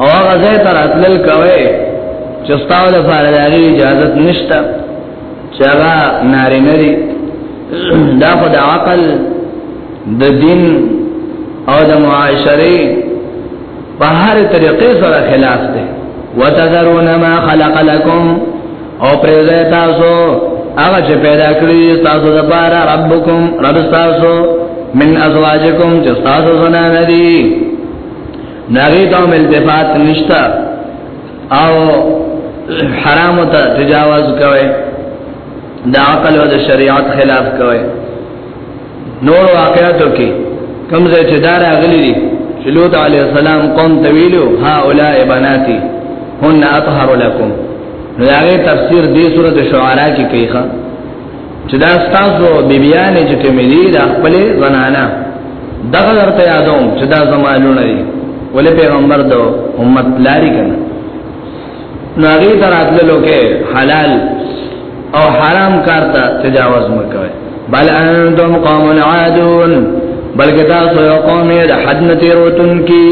او هغه ځای تر اتل کوي چې ستاسو لپاره د اجازه نشته چې هغه ناری نری دا خو د عقل د دین او د معاشري په هر طریقې سره خلاف دی وتذرون ما خلق لكم او پرځه تاسو هغه چې پیدا کړی تاسو د بارا ربکم رب تاسو من ازواجکم چې تاسو زنان دي ناغي ته التفات نشتا او حرام ته تجاوز کوي د عقل او د شریعت خلاف کوي نور واقعاتو کې کوم ځای چې دار اغلی دي چې لوط علی السلام قوم تویلو ها اولای بناتی هن اطهر لكم نو هغه تفسیر دې سورته شعراء کې کوي چې دا تاسو بیبیانې چې کومې دي د خپل زنانا دغه درته یادوم چې دا زمالونه دي ولې پیغمبر د امت لاري کنه ناغي تراتلو کې حلال او حرام کار ته تجاوز مکوي بل انتم قوم عادون بلکې تاسو یو قوم یې د حد نه تیروتون کی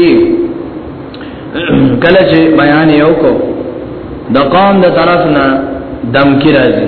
کله چې بیان یو کو د قوم د طرف نه دمکی راځي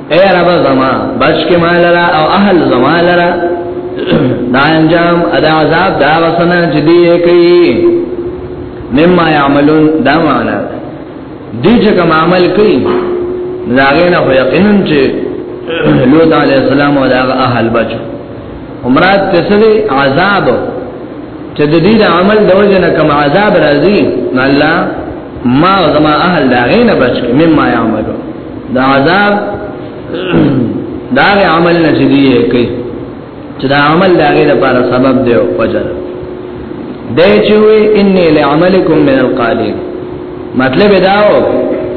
اے رب زما بچ کې ما لرا او اهل زما لرا دا انجام ادا عذاب دا وسنه چې دی کوي مما يعملون دا معنا دې چې کوم عمل کوي دا غینه خو یقینا چې لوط علی السلام او دا اهل بچو عمرات تسلی عذاب چې د دې عمل د وجه نه کوم عذاب راځي الله ما زما اهل دا غینه بچ مما يعملون دا عذاب دا عمل نشدي کوي چې دا عمل دا غي لپاره سبب دی او فجر دی چې وي اني لعملکم من القالین مطلب دا و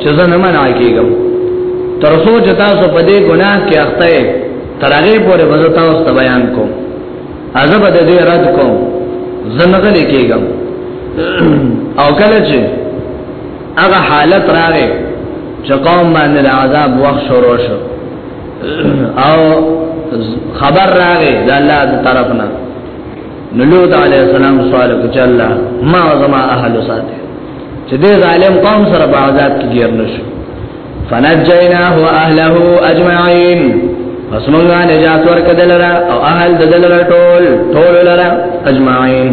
چې زه نه منع کیږم تر څو چې تاسو په دې ګناه کې اخته تر هغه پورې وځ تاسو ته بیان کوم عذاب د دې رد کوم زنغل کېږم او کله چې هغه حالت راغې چې قوم باندې عذاب وخت شروع شو او خبر راغې د الله تعالی طرفنا نلوت علی السلام سوال کو چې الله ما زما اهل ساته چې دې ظالم قوم سره په عذاب کې ګیر نشو فنجیناه واهله اجمعین پس مونږه نجات ورکړل او اهل ددل ټول ټول لرا اجمعین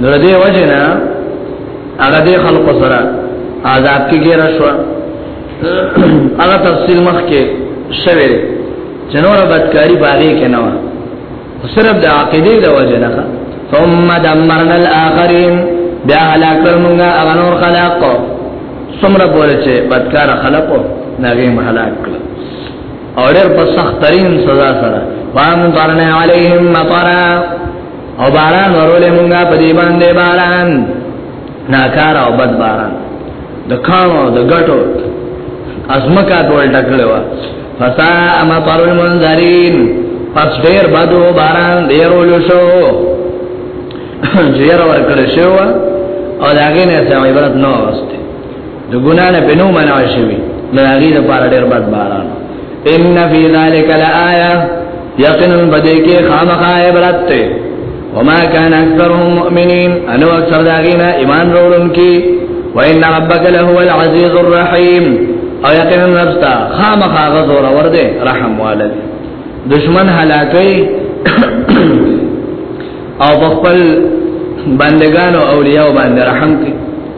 نو دې وجنا هغه دې خلق سره عذاب کې ګیر شو هغه تفصیل مخ کې شوه چې نور بدکاری باغې کې نه و صرف د عقیده د وجنا ثم دمرنا الاخرين بیا هلاک موږ هغه نور خلق څومره بوله چې بدکار خلقو نغیم هلاک کړ اور پر سخت ترین سزا سره وام قرن علیہم مطرا او باران ورولې مونږه په دې باندې باران ناکار او بد باران د کانو د ګټو ازمکا ټول ټکړه وا فسا اما پر المنذرین پس ډیر بدو باران دیرول شو جیر ورکړ شو او داګه نه سم عبرت نو واست د ګنا نه بنو منع شوی نو هغه د پاره ډېر بد باران ان فی ذلک لآیه یقینا بدې کې خامخا عبرت ته وما كان اکثرهم مؤمنین انو اکثر داغینا ایمان وروړونکي وان ربک لهو العزیز الرحیم او یقینا نفستا خامخا غزور ور دې رحم والد دشمن هلاکي او خپل بندگان او اولیاء باندې رحم کوي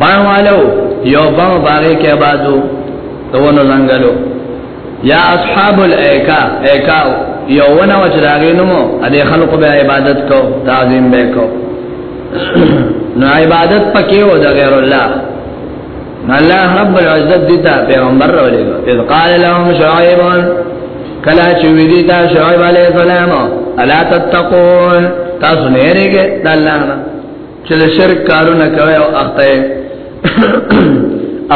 بانوالو یو بانو باغی کې آبادو تونو زنګلو یا اصحاب الایکا ایکا یو ونه وچ راغی نو د خلکو به عبادت کو تعظیم به کو نو عبادت پکې و د غیر الله الله رب العزت دې ته پیغمبر راولېږي اذ قال لهم شعيب کلا چې وی دي تا شعيب عليه السلام الا تتقون تاسو نه رېګه د الله نه چې د شرک کارونه کوي او اخته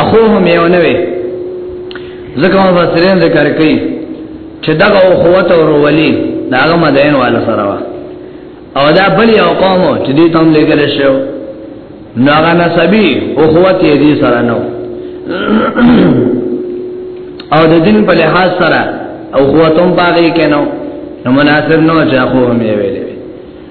اخو هم یو نه وي ځکه مفسرین ذکر کوي چې دا او قوت او ورولي دا هغه مدین والا سره وا او دا بل یو قوم چې دې تم لګل شو نو هغه نسبی او قوت یې دې سره نو او د دین په لحاظ سره او قوتم باغې کینو نو مناسب نو چې اخو هم یې ویلې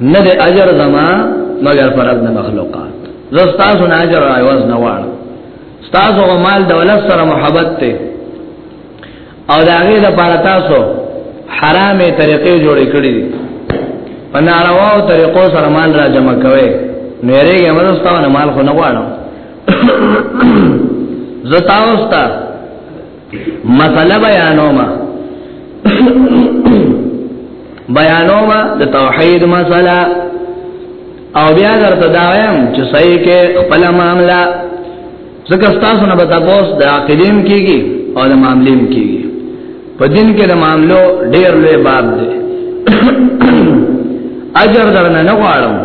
نه دې اجر زما مگر پر رب نه مخلوقات زستا سن اجر راي واز نه واړ تاسو مال دولت سره محبت ته او دا غي د پاره تاسو حرامه طریقې جوړې کړې دي په ناروا او طریقو سره مال را جمع کوي مېره یې موږ ستاسو مال خو نه غواړم زه تاسو ته مسله بیانوم بیانوم د توحید مسله او بیا درته دا وایم چې صحیح کې خپل معاملہ ځکه تاسو نه به تاسو د عقیدیم کیږي او د معاملیم کیږي په دین کې د معاملو ډیر لوی باب دی اجر درنه نه غواړم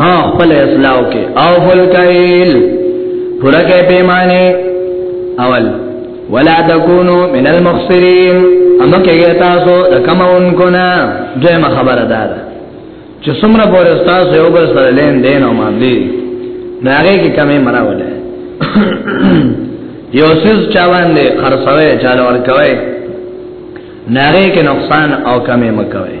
ها خپل اسلام کې او فل کایل پورا کې پیمانه اول ولا تکونو من المخسرین اما کې تاسو د کماونکو نه دغه خبره ده چې څومره پورې تاسو یو بل سره لین دین او باندې دا هغه کې کمې مراوله یو سیز چا باندې خرڅوي چا لور کوي ناره کې نقصان او کمې مکوي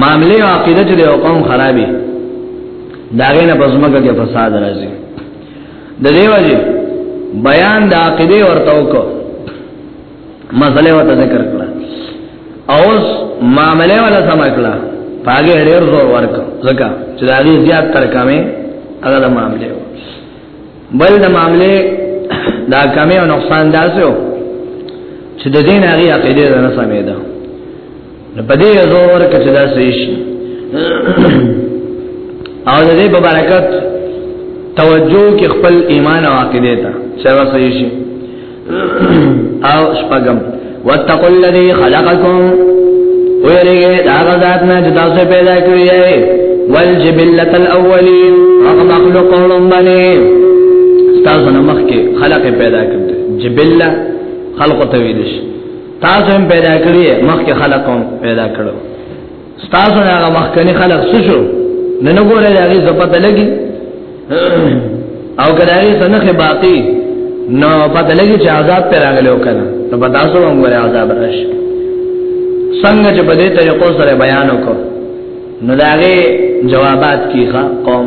معاملې او عقیده چې یو قوم خرابې داغه نه پزماګه کې فساد راځي د دې وجه بیان د عقیده ورته وکړه مسله ورته ذکر کړه اوس معاملې ولا سم کړه پاګه ډېر زور ورک ځکه چې دا دې زیات تر کمه هغه د معاملې بل د معاملې دا کمه او نقصان داسو چې د دین هغه عقیده نه سمې ده نو په دې زور ورکړه چې دا صحیح شي او د دې په برکت توجه کې خپل ایمان او عقیده ته چې دا صحیح شي او شپږم واتقوا الذي خلقكم ويرګه دا غزاد نه چې تاسو پیدا کړی یې والجبلۃ الاولین هغه مخلوق اولم باندې تاسو نه مخکې خلق پیدا کړ جبلۃ خلق تویدش تاسو هم پیدا کړی مخکې خلق هم پیدا کړو تاسو نه هغه مخکنی خلق څه شو نه نه ګورې هغه زپته لګي او کله هغه سنخه باقی نو پته لګي چې عذاب پر راغلو کنه نو په تاسو هم ګورې عذاب راشي څنګه چې په دې طریقو سره بیان وکړو نو داغه جوابات کیخه قوم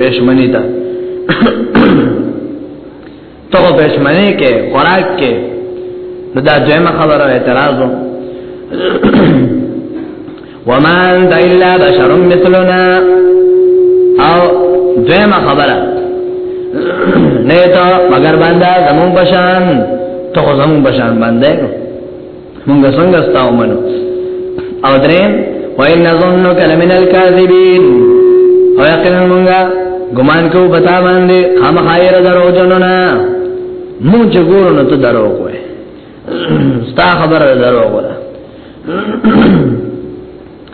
پښمنی ته ته پښمنی کې خوراک کې نو دا دویمه خبره اعتراض وما انت الا بشر مثلنا او دویمه خبره نه ته مگر باندې زمون بشان ته زمون بشان باندې مونږ څنګه ستاو منو او دریم وای نظنو کلمن الکاذبین او یقینا مونږه ګمان کو پتا باندې هم خیر درو جننا مو جګورو نو ته درو کوې ستا خبره درو کوې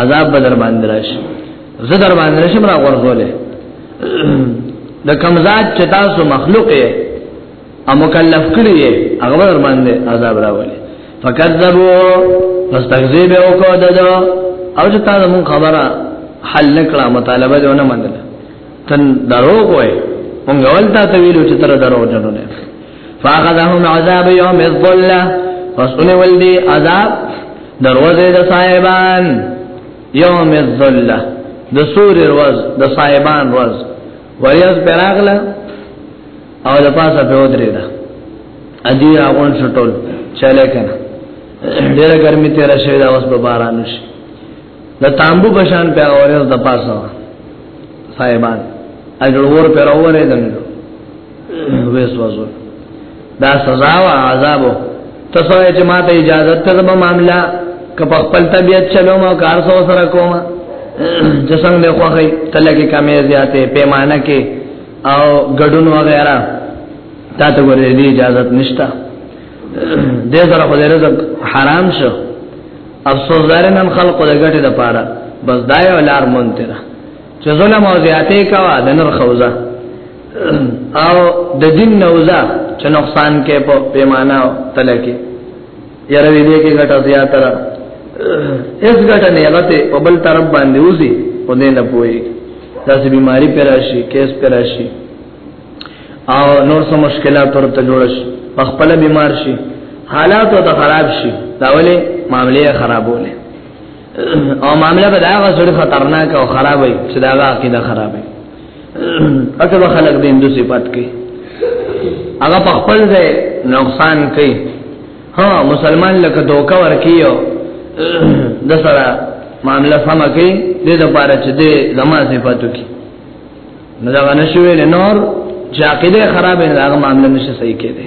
عذاب بدر باندې راشي زه در باندې نشم را غورځولې د کمزاد چې تاسو مخلوق یې او مکلف کړی یې هغه در باندې عذاب راولي فکذبوا پس تکذیب وکړه دغه او چې تاسو مون خبره حل نکړه مطالبه دې نه منله تن دروغ وای مونږ ولتا ته ویلو چې تر دروغ جنونه فاخذهم عذاب يوم الظله فسن ولدي عذاب دروازه د صاحبان يوم الظله د سور روز د صاحبان روز وریاض براغله او د پاسه په ودرې ده ادي راغون شټول چاله کنه ډېر ګرمي تیر شوی دا اوس په باران شي د تامبو بشان په اورز د پاسه صاحبان اجل ور پر اوره دنه وېس وځو دا سزا او عذاب تاسو یې چې ماته اجازه ته به معاملہ کپ خپل طبيعت چلو ما کار سو سره کوم چې څنګه له خوخه تله کې کمې زیاتې پیمانه کې او ګډون وغیرہ تا ته ورې دي اجازه نشته دې سره خو دې رزق حرام شو افسوس دارنن خلق د ګټې د پاره بس دای ولار مونته چې ظلم او زیاتې کوا د نر خوځه او د دین نوزا چې نقصان کې په پیمانه تلکی یروي دې کې ګټه زیاتره اس ګټه نه غته په بل طرف باندې وزي په دې نه پوي داسې بیماری پر راشي کیس پر راشي او نور څه مشکلات ورته جوړ شي په خپل بیمار شي حالات ته خراب شي دا ولې معاملې خرابولې او معاملې به دا غوړي خطرناک او خراب وي چې دا عقیده خراب وي اته به خلک دین د صفات کې هغه په خپل ځای نقصان کوي ها مسلمان لکه دوکا ورکیو د سره معاملې سم کوي د دې لپاره چې د زما صفاتو کې نو دا غنه شوی له نور چې عقیده خراب نه هغه معاملې نشي صحیح کېده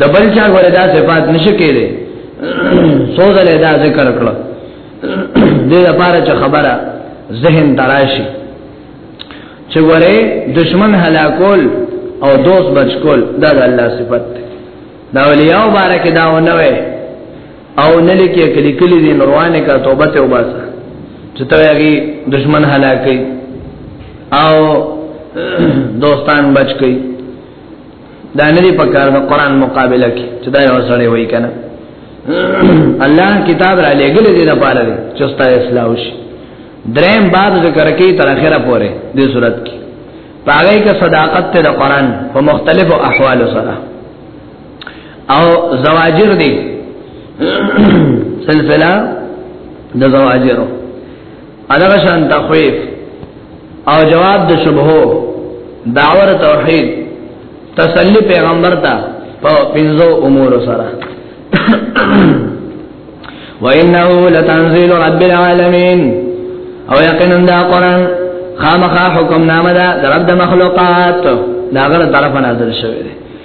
د بل چا غره دا صفات نشي کېده سوز له دا ذکر کړو د لپاره چې خبره ذهن تراشي چې غره دشمن هلاکول او دوست بچکول دا د الله صفات ده دا اولیاء مبارک دا ونوي او نلکه کلی کلی دین روانه کا توبه ته وباسه چې ته یې دشمن هلاکې او دوستان بچ کړي دا نه دی په کار د قران مقابله کې چې دا یو سره وای کنه الله کتاب را لګل دي نه پاره دي چې ستا اسلام شي دریم بعد ذکر کې تر اخره پورې د صورت کې پاره کې صداقت ته د قران په مختلفو احوال سره او زواجر دي سلسله د زواجرو ادغه شان تخویف او جواب د شبهو داور توحید تسلی پیغمبر ته په پنځو امور سره وانه لتنزيل رب العالمين او یقینا دا قران خامخا حکم نامه ده رب د مخلوقات دا غره طرف نازل شوی دی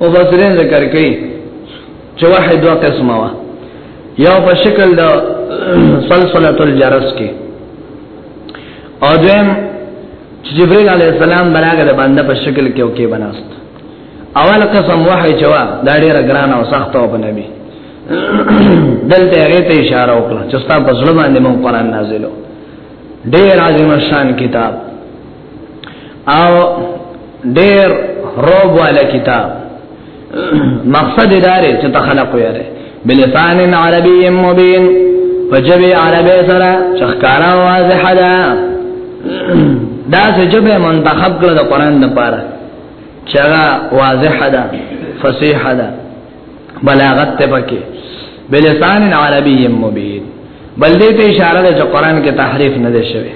مفسرین ذکر کوي چې واحد دوه قسمه وا یو په شکل د سلسله الجرس کې او دیم چې جبرئیل علی السلام بلاګه د باندې په شکل کې او کې بناست اول قسم وحی چې وا دا ډیر ګران او سخت او بنبي دلته هغه ته اشاره وکړه چې ستاسو په ځړ باندې مون قران نازلو ډیر عظیم شان کتاب او ډېر روب والا کتاب مقصد دا دی چې تخلق ویره بلسان عربی مبین فجب عربی سره چخکارا واضح ده دا چې جب منتخب کړ د قران لپاره چغه واضح ده فصیح ده بلاغت ته پکې بلسان عربی مبین بل دې ته اشاره ده چې قران کې تحریف نه دی شوی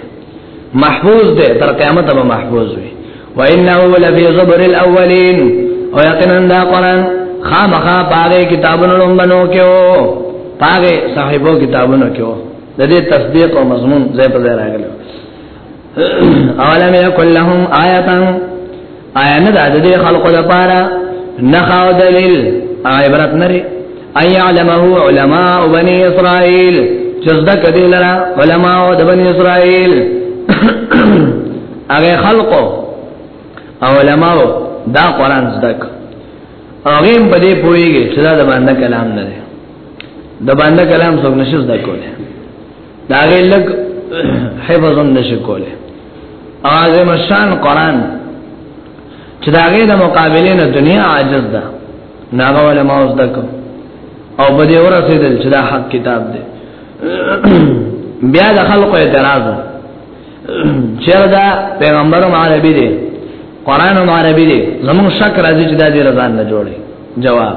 محفوظ ده تر قیامت به محفوظ وي وانه لفی زبر الاولین او یقینا دا قران خامخا باغې کتابونو لومبنو کې او باغې صاحبو کتابونو کې د دې تصدیق او مضمون زې په ځای راغلی اولم یکل لهم آیتا آیا نه د دې خلقو لپاره نخاو دلیل عبرت نری ای علمه علماء بنی اسرائیل جزدک دی لرا علماء د بنی اسرائیل هغه خلقو علماء دا قران زدک هغه په دې پوریږي چې دا د باندې کلام نه دی د باندې کلام څوک نشي زده کولی دا غي لګ حفظ نشکوله اعظم شان قران چې دا غي د مقابله نه دنیا عاجز ده ناغه ولا ما اوس دک او په دې ورسېدل چې دا حق کتاب دی بیا د خلکو اعتراض چیرې دا پیغمبر عربي دی قران عربي دی زمون شک راځي چې دا دې رضان نه جوړي جواب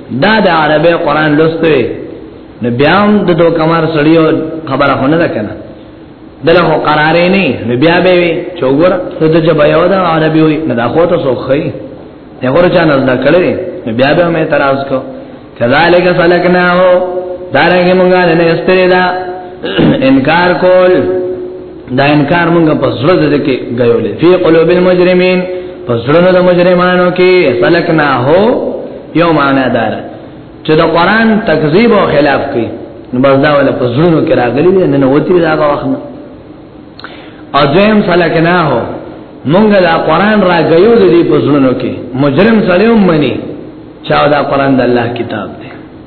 دا د عربی قران لوستوي نو بیا هم د دوه کمر سړیو خبره خونه ده کنه دله خو قرار نه نو بیا به وي چوغور ته د جبا یو د عربي وي نه دا خو ته سوخی نه غره چا نه دا کړی نو بیا به مې تراز کو کذالک سلکناو دارنګ مونږه نه استری دا انکار کول دا انکار مونږ په زړه د کې غيولې فی قلوب المجرمین په زړه د مجرمانو کې سلکنا هو یو معنا دار چې د قران تکذیب او خلاف کوي نو بس دا ولا په زړه کې راغلي نه نه وتی دا وخت نه اځم سلکنا هو مونږ دا قران را غيو د دې په زړه کې مجرم سړیو منی چا دا قران د الله کتاب دی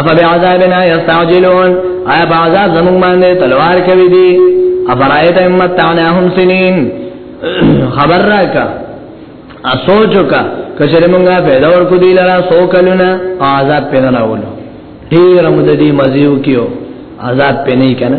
افا بعذابنا یستعجلون آیا په عذاب زمونږ باندې تلوار کوي دي افرایت امتعناهم سنین خبر راکا اسوچو کا کچره مونږه پیدا ورکو دی لرا سو کلونه عذاب پیدا راولو ډیر مددی مزیو کیو عذاب پې نه کنه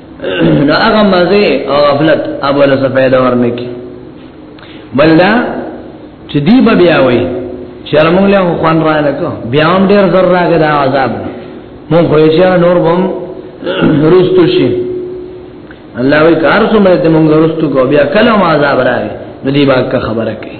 نو هغه مزه او غفلت ابو له پیدا ورنکي بلدا چې دی به بیا وي چې موږ له خوان را لکو بیا هم ډیر زر راګه دا عذاب مونږ خو یې نور بم رستو شي الله وی کار څومره ته مونږ رستو کو بیا کله ما عذاب راغی ندی باک خبره کوي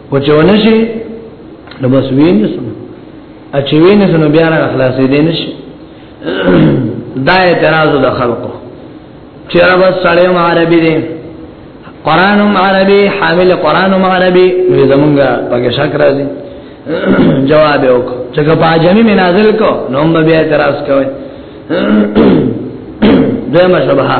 او چې ونه شي نو بس وینې سنو چې وینې سنو بیا را خلاصې دي نشي دا اعتراض د خلکو چې رب سلام عربي دي قران هم عربي حامل قران هم عربي نو زمونږه پکې شک راځي جواب وک چې په اجمي منازل کو نو هم بیا اعتراض کوي دمه شبهه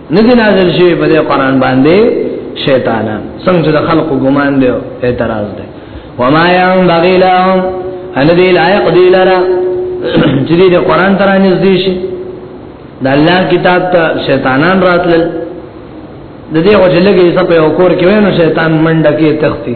ندی نازل شوی په دې قران باندې شیطانان څنګه د خلقو ګمان دی اعتراض دی وما ينبغي لهم ان دې لایق دی لره چې دې قران تر نږدې شي د الله کتاب ته شیطانان راتلل د دې وجلګې سپه او کور کې وینو شیطان منډه کې تختی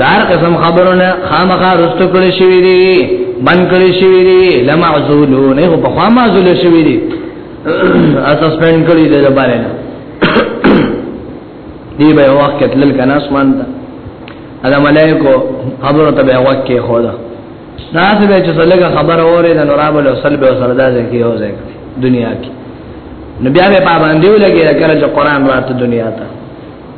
دار قسم خبرونه خامخا رست کړی شوی دی بند کړی شوی دی لمعذولون هغه په خامه ذل شوی دی اسسپند کړی دی باندې دی به وخت کتل کنا اسمان ته ادا ملائکو خبرو ته به وخت کې خدا ناس به چې څلګه خبر اوري د نوراب له سلب او سردا ځکه یو ځای دنیا کې نبي هغه پابندیو لګي کړه چې قران راته دنیا ته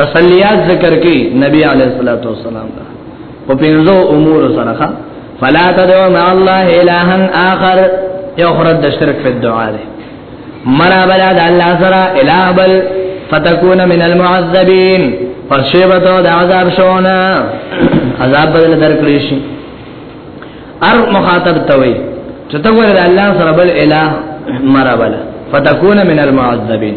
تسلیات ذکر کی نبی علیہ الصلوۃ والسلام دا په پنځو امور سره فلا تدعو مع الله الها اخر یو خرد شرک په دعا ده مرا بلا د الله سره الہ بل فتكون من المعذبين فشبتو د عذاب شونه عذاب بدل درکړي شي ار مخاطب توي چې ته ګور د الله سره بل الہ مرا بلا فتكون من المعذبين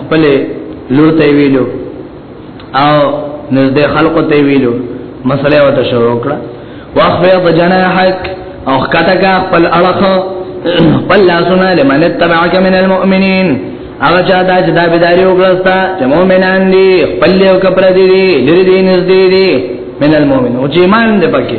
خپل لور ته ویلو او نزدې خلق ته ویلو مسله وته شروع کړه واخفض جناحك او خکتک خپل اړخ خپل لاسونه لمن اتبعك من المؤمنين هغه چا دا چې دا بيداری وکړستا چې مؤمنان دي خپل یو کپر دي لري دي نږدې دي من المؤمن او چې ایمان دې پکې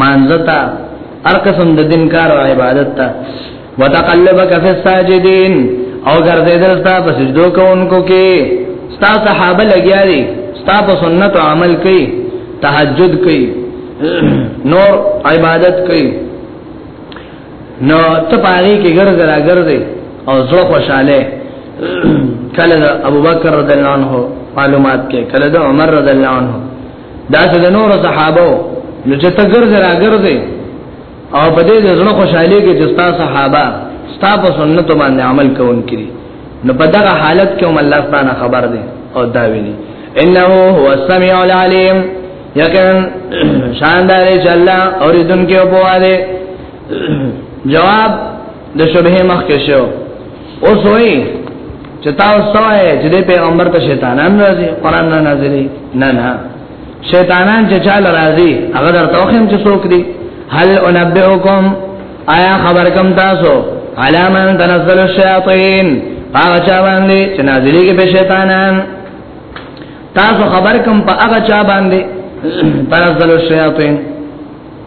مانزتا هر قسم د دین کار او عبادت ته وتقلبک فی الساجدین او ګرځیدل تا په سجدو کوونکو کې ستا صحابه لګیا دي ستا په سنت عمل کوي تهجد کوي نور عبادت کوي نو ته پاره کې ګرځه را ګرځي او زړه خوشاله کله ابو بکر رضی الله عنه معلومات کې کله د عمر رضی الله عنه دا څه د نور صحابه نو چې ته ګرځې را ګرځې او په دې ځنه خوشاله کې چې ستا صحابه ستا په سنت باندې عمل کوونکي نو په دغه حالت کې هم الله تعالی خبر دی او دا ویلي انه هو السميع العليم یقین شاندار چې الله اوریدونکو په واده جواب د شبهه مخ کې شو او سوې چې تاسو سوې چې د پیغمبر ته شیطانان راځي قران نه نازلې نه نه شیطانان چې چال راځي هغه درته وخم چې څوک دي هل انبئکم آیا خبر کم تاسو علامن تنزل الشیاطین هغه چا باندې چې نازلې کې به شیطانان تاسو خبر کم په هغه چا باندې تنزل الشیاطین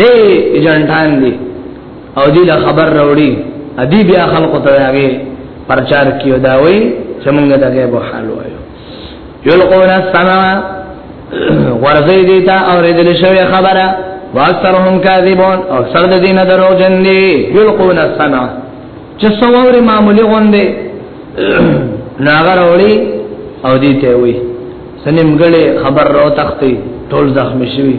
دې جنټان دي او دې له خبر راوړي ادي بیا خلق ته هغه پرچار کیو دا وای چې موږ د غیب حال وایو یلقون السما ورزی دیتا او ردل شوی خبره واکثرهم کاذبون او سر د دینه درو جن دي یلقون السما چې څوور معمولی غوندې ناغر وړي او دې ته وي سنمګړې خبر راو تختی ټول زخمی شوی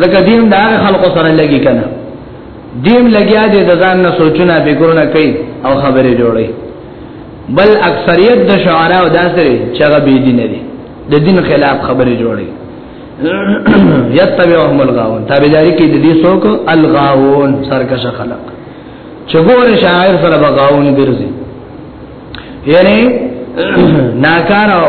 ځکه دین دا خلکو سره لګي کنه دیم لګیا دي د ځان نه سوچونه فکرونه کوي او خبرې جوړي بل اکثریت د شعرا او داسري چې هغه بي دین دي د دین خلاف خبرې جوړي یتبعهم الغاون تابعداري کې د دې څوک الغاون سرکش خلق چې ګور شاعر سره بغاون ګرځي یعنی ناکار او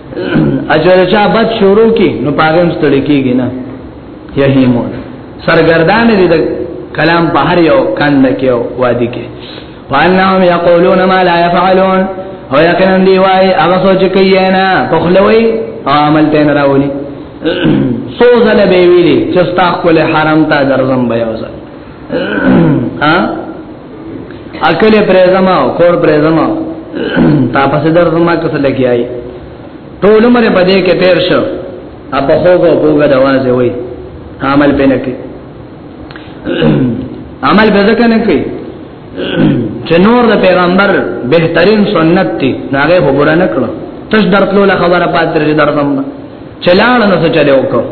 اجر چا بد شروع کی نو پاغم ستړي کیږي نه یهیمون سرګردان دي د کلام په هر یو کند کې او وادي کې وانهم یقولون ما لا يفعلون او یقینا دی وای هغه سوچ کوي نه پخلوي او عمل تین راولي سوزل به ویلي چې ستا خپل حرام ته درځم بیا وځه ها اکل پرېزما او کور پرېزما تا پسې درځما کسه لګیای ټول عمر په دې کې تیر شو اپ خوګه بوګه دروازه وای عمل پې نه کوي عمل به ځکه نه کوي چې نور د پیغمبر بهترین سنت دی هغه وګورنه کړو تش درتلو له خبره پاتره درځم چلاړ نو څه چلے وکړو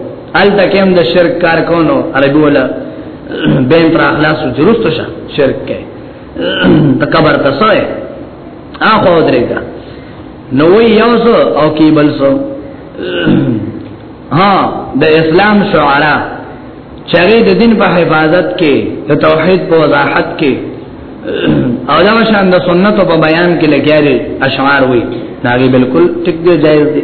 ال تکیم د شرک کار کونو عربي ولا بین پر اخلاص درست شه شرک کې تکبر تسوي اخو درېګا نو وی یوسو او کی بلسو ها د اسلام شعرا چری د دین په حفاظت کې د توحید په وضاحت کې او دا شان د سنت په بیان کې لګیاري اشعار وی دا بالکل ټیک دی جایز دی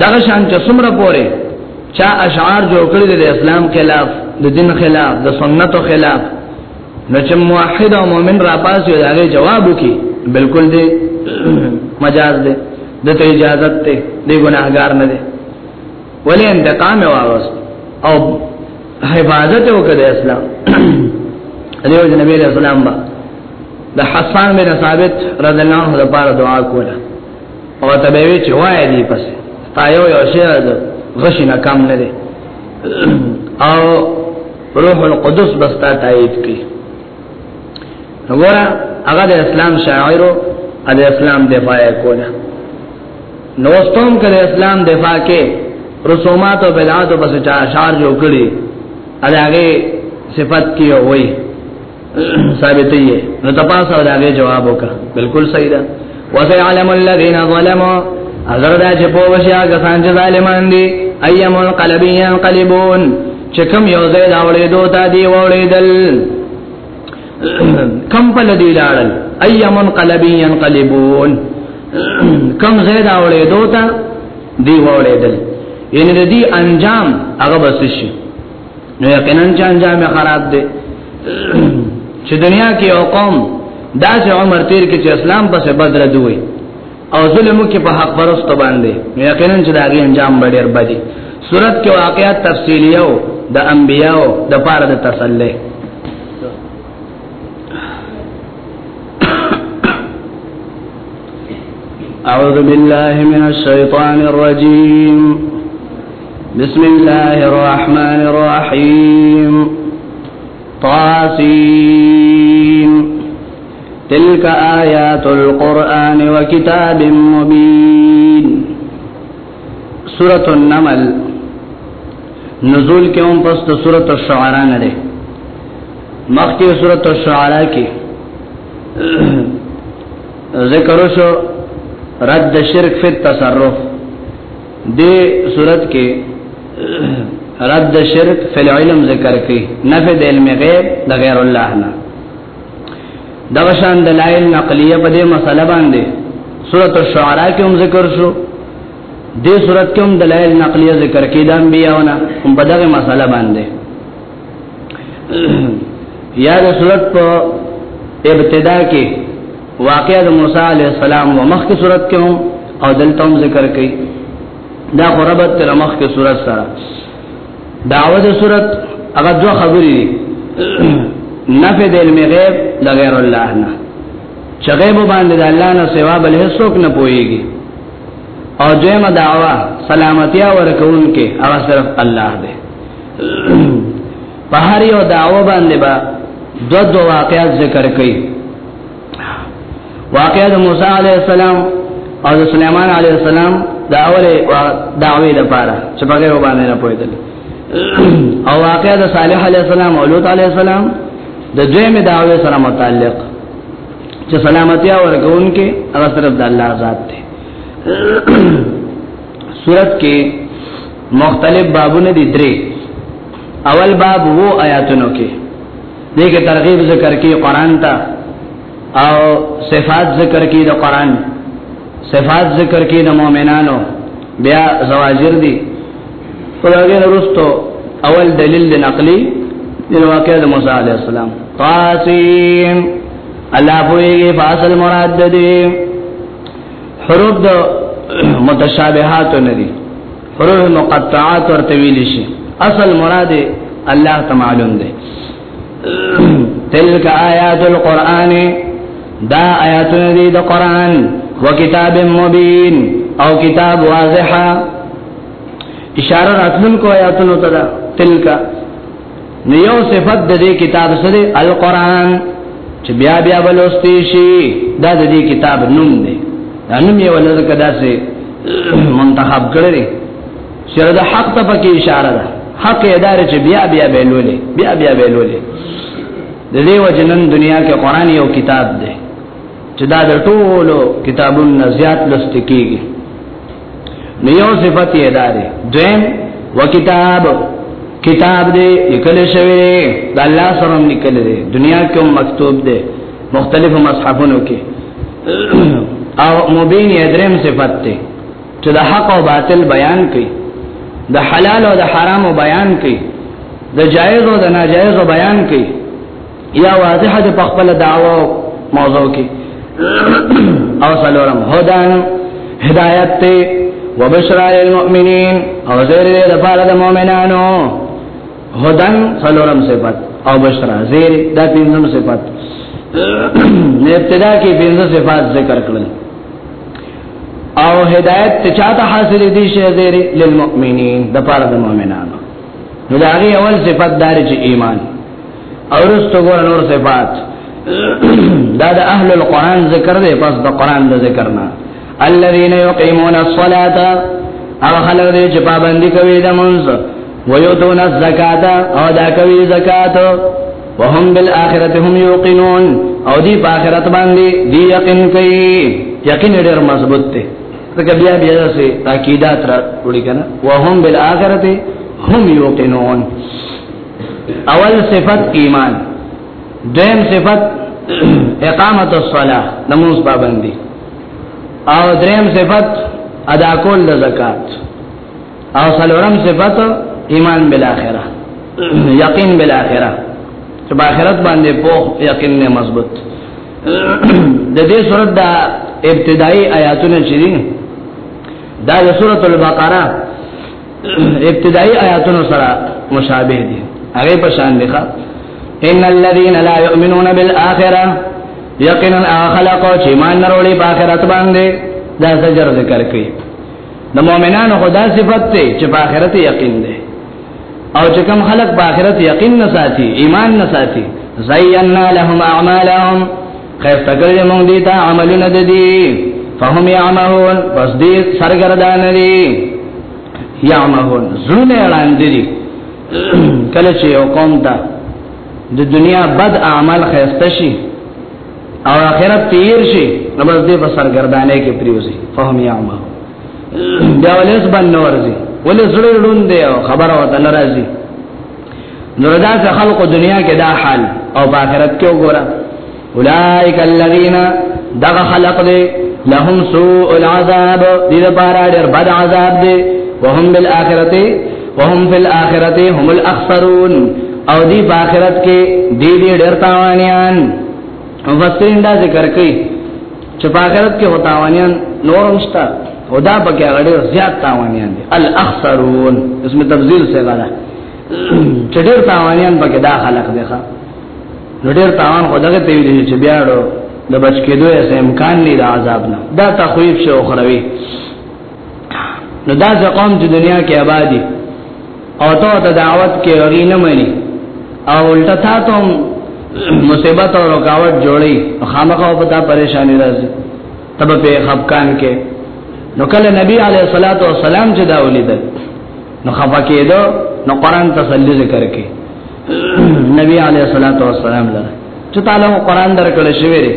دا شان چې څومره پوره چا اشعار جوړ کړی د اسلام خلاف د دین خلاف د سنت خلاف نو چې موحد او مؤمن را پاسي دا غي جواب وکي بالکل دی مجاز دی د ته اجازه ته دی ګناهګار نه دی ولې انتقام واغست او حفاظت وکړه اسلام دیو جن نبی علیہ السلام با د حسان بن ثابت رضی الله عنه لپاره دعا کوله او ته به وی چې وای دی پس تا یو یو شی غشي نه کم نه دی او روح القدس بستا تایید کی وګوره هغه د اسلام شاعرو د اسلام دفاع کوله نو ستوم کړه اسلام دفاع کې رسومات او بدعات او بس چا اشعار جو کړی هغه صفت کی وای ثابتې نو تاسو دا غي جواب وکړه بالکل صحیح ده وسيعلم الذين ظلموا اگر دا چې په وشیا غسان چې ظالمان دي ايام القلب ينقلبون چې کوم یو ځای دا وړې دوتا دی وړې دل کم په لدی لاړل ايام القلب ينقلبون کم ځای دا وړې دوتا دی وړې دل ان دې انجام هغه بس شي نو یقینا چې انجام خراب دی چې دنیا کې یو قوم داسې عمر تیر کې چې اسلام پسې بدر دوی او ظلم کې په حق پرست باندې یقینا چې دا غي انجام ډېر بدی صورت کې واقعات تفصیلیو د انبیاو د پاره د تسلی أعوذ بالله من الشيطان الرجيم بسم الله الرحمن الرحيم طاسين تلك آيات القرآن وكتاب مبين سورة النمل نزول کې هم پس د سورۃ الشعراء نه ده مخکې سورۃ الشعراء کې ذکر شو رد شرک فی التصرف دې صورت کې رد شرک فی العلم ذکر کړي نفی د علم غیب د غیر الله نه دا شان دلایل نقلیه په دې مسله باندې سورۃ الشعراء کې هم ذکر شو دې سورۃ کې هم دلایل نقلیه ذکر کړي د انبیاونه هم په دغه مسله باندې یا د صورت په ابتدا کې واقعا د موسی علی السلام او مخ کې صورت کې هم او دلته هم ذکر کړي دا قربت تر مخ کې صورت سره داوه د صورت هغه دوه خبرې دي نفي د علم غیب د غیر الله نه چې غیب باندې د الله نه سوا بل هیڅ څوک نه پويږي او دیمه دعوا سلامتی ورکون کې هغه صرف الله دی په هر یو داوا باندې با دو دو واقعات ذکر کړي واقعات موسی علی السلام او سليمان علی السلام دا اوله دعوی د پاره چې په هغه باندې نه پوهیدل او واقعا د صالح علی السلام او لوط علی السلام د دویم دعوی سره متعلق چې سلامتی او ورکون کې هغه طرف د الله ذات دی صورت کې مختلف بابونه دي درې اول باب وو آیاتونو کې دغه ترغیب ذکر کې قران ته او صفات ذکر کې د قران صفات ذکر کې د مؤمنانو بیا زواجر دي خدای رستو اول دلیل د نقلی د واقع د موسی علی السلام قاسم الله پوری فاصل مراد دې حروف د متشابهات نه دي حروف مقطعات ورته ویل شي اصل مراد الله تعالی دی تلک آیات القرآن دا آیاتونه دي د قرآن وکتاب مبین او کتاب واضحه اشاره راتلونکو آیاتونو ته تلک نو یو صفت د دې کتاب سره القرآن چې بیا بیا بلوستي شي دا د دې کتاب نوم دی دا نوم یې ولر کدا سي منتخب کړی سره د حق ته پکې اشاره ده حق ادارې چې بیا بیا بیلولې بیا بیا بیلولې د دې وجنن دنیا کې قرآن یو کتاب دی چې دا د ټولو کتابونو زیات لست کیږي نو یو صفت یې داري دویم وکتاب کتاب دې لیکل شوی دی د الله سره لیکل دی دنیا کې مکتوب دی مختلفو مصحفونو کې او مبین ادریم صفت دی چې د حق او باطل بیان کوي د حلال او د حرام بیان کوي د جایز او د ناجایز بیان کوي یا واضح ده په خپل دعوا موضوع کې او سلورم هدان هدایت ته وبشرا للمؤمنین او زیر دې لپاره د مؤمنانو هدان سلورم صفات او بشرا زیر دا پنځم صفات نه ابتدا کې پنځه صفات ذکر کړل او هدایت ته چاته حاصل دي شه زیر للمؤمنین د لپاره د مؤمنانو نو دا غي اول صفات دار چې ایمان اورستو ګور نور صفات دا د اهل القران ذکر دی پس د قران د ذکر نه الذين يقيمون الصلاه او خلق دې چې پابندي کوي د منځ ويؤتون الزکات او دا کوي زکات وهم بالاخره هم يوقنون او دې په اخرت باندې دې یقین کوي یقین ډېر مضبوط دی ځکه بیا بیا سي تاکیدات را وړي کنه وهم بالاخره هم يوقنون اول صفت ایمان دویم صفت اقامت الصلاه نماز پابندي او دریم صفت ادا کول د زکات او څلورم صفت ایمان بالاخره یقین بالاخره چې په آخرت باندې په یقین نه مضبوط د دې سورۃ د ابتدایي آیاتونه چې دي دا د سورۃ البقره ابتدایي آیاتونو سره مشابه دي هغه په شان دي ان الذين لا يؤمنون بالاخره یقینا اخلقوا چې مان نرولې په آخرت باندې دا زجر ذکر کوي د مؤمنانو خدا صفت ته چې په آخرت یقین دي او چې کوم خلک په آخرت یقین نه ساتي ایمان نه ساتي زینا لهم اعمالهم خیر تکل مونږ دي تا عملونه د دي فهم يعمهون پس دي سرګردان دي يعمهون زونه اعلان دي کله چې یو قوم ته د دنیا بد اعمال خسته شي او آخرت تیر شي نو بس دې په سرګردانه کې پریوزي فهم يعمه بیا ولې ځبن نورځي ولې زړه لوند دی خبره وته ناراضي نور دا څه خلق دنیا کې دا حال او په آخرت کې وګوره اولائک الذین دغه خلق دې لهم سوء العذاب دې لپاره ډېر بد عذاب دې وهم بالآخرت وهم فی الاخرت هم الاخسرون او دې په آخرت کې دې دې ډېر تاوانیان مفسرین دا ذکر کوي چې په آخرت کې هوتاوانیان نورم شته او دا پکې غړي زیات تاوانیان دي الاخسرون اسم تبذیل څه غواړي چې ډېر تاوانيان پکې دا خلک دي ښا نو ډېر تاوان خو دغه ته ویل چې بیا ورو د بچ کېدو یې امکان نه د عذاب نه دا تخویب شو اخروی نو دا چې قوم چې دنیا کې آبادی او ته ته دعوت کې وری نه مانی او الټا تا ته مصیبت او رکاوټ جوړي خامخا او پتا پریشانی راځي تب په خفقان کې نو کله نبی علیه الصلاۃ والسلام چې دا ولیدل نو خپه کېدو نو قران تسلی ذکر کې نبی علیه الصلاۃ والسلام لره چې تعالی قران درکړل شوی دی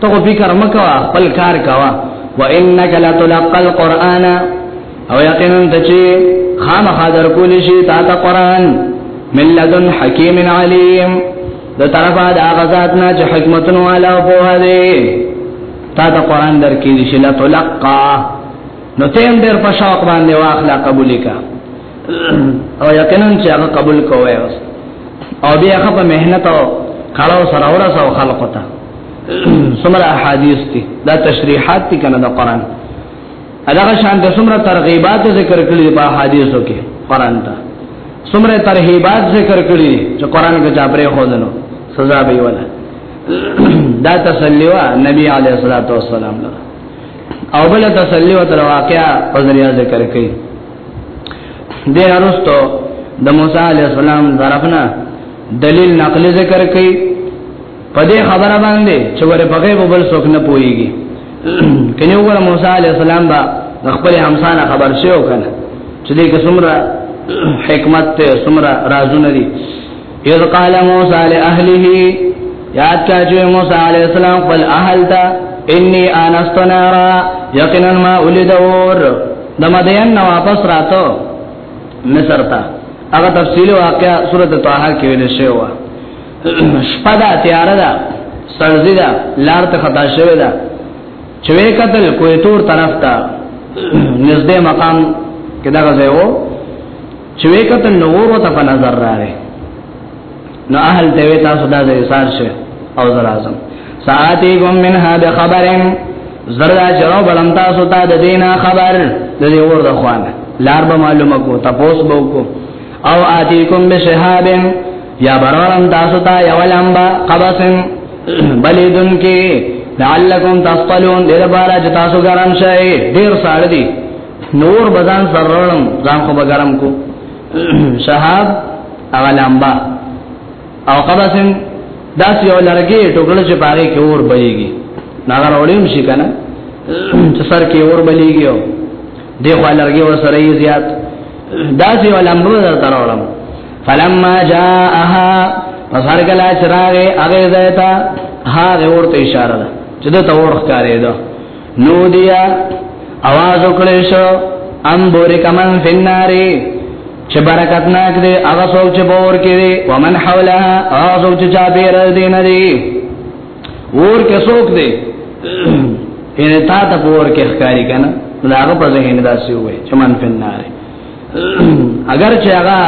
ته خو فکر مکوا خپل کار کوا وانک لتلقى القرآن او یقینا ته چې خامخا درکول شي تا ته قران من لدن حکیم علیم د طرفه د هغه ذات نه چې حکمتونه والا په هده تا ته قران درکې دي چې لتلقى نو تیم ډیر په شوق باندې واخلا قبول کا او یقینا چې هغه قبول کوی او بیا هغه په مهنت او کارو سره ورسو خلق ته سمره احادیث دي دا تشریحات دي کنه د قران هغه شان د سمره ترغیبات ذکر کړی په احادیثو کې قران ته سمره ترهیبات ذکر کړی چې قران کې چا پرې خودنو سزا به ولا دا تسلیوا نبی علیه الصلاۃ والسلام لپاره او بل تسلی او تر واقعا په ذریعہ ذکر کړي د ارستو د موسی علی السلام طرفنا دلیل نقل ذکر کړي په دې خبره باندې چې ور په غیب بل څوک نه پويږي کني وګوره موسی علی السلام با خپل همسان خبر شو کنه چې دې کومره حکمت ته سمره رازونه دي اذ قال موسى لاهله یاد کا چې موسی علی السلام خپل اهل ته انی انست نارا یقینا ما ولید اور د مدین نو واپس راتو مصر ته هغه تفصیل واقعا سورته طه کې ویل شوی و شپدا تیار ده سرزی ده لار ته خطا شوی ده چوي قتل کوی تور طرف ته نږدې مقام کې دا غځه وو چې وکتل نو ورو ته په نظر راغی نو اهل ته وی تاسو دا ځای سار شه او زر اعظم ساعتی کوم من هدا خبرم زردا چرو بلم تاسو ته د دینا خبر د دې ور د خوان لار به معلومه کو تاسو به کو او آتی کوم بشهابن یا برورم تاسو ته یو لمبا قبسن بلیدن کې لعلکم تصلون دیر بارا جتاسو گرم شئی دیر ساڑ دی نور بزان سرړم ځان خو بګرم کو شهاب اغلامبا او قبسن داس یو لرګي ټوکړه چې پاره کې اور بلیږي ناګر اولیم شي کنه چې سر کې اور بلیږي او دی خو لرګي ور سره یې زیات داس یو لامبو درته راوړم فلما جاءها فسر کلا چراغ هغه زیتا هغه ورته اشاره ده چې د تور ښکارې ده نو دیا आवाज وکړې شو ام بوري کمن فناري چې برکت ناک دی هغه څوک چې بور کې دی ومن حولها هغه څوک چې چا پیر دی نه دی ور کې څوک دی ان تا ته پور کې ښکاری کنه دا هغه په ذهن داسې وې چې من فناري اگر چې هغه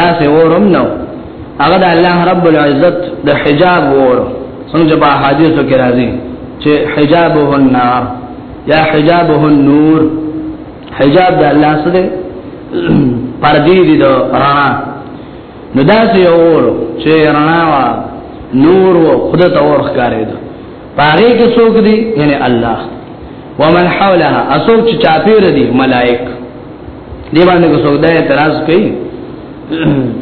داسې اورم نو هغه د الله رب العزت د حجاب ور څنګه په حدیثو کې راځي چې حجابه النار یا حجابه النور حجاب د الله سره پردی دي د رڼا نو داسې اور چې رڼا وا نور و خود ته اور ښکارې ده پاره کې څوک دي یعنی الله ومن حولها اسوک چې چاپیر دي ملائک دی باندې کو سودا اعتراض کوي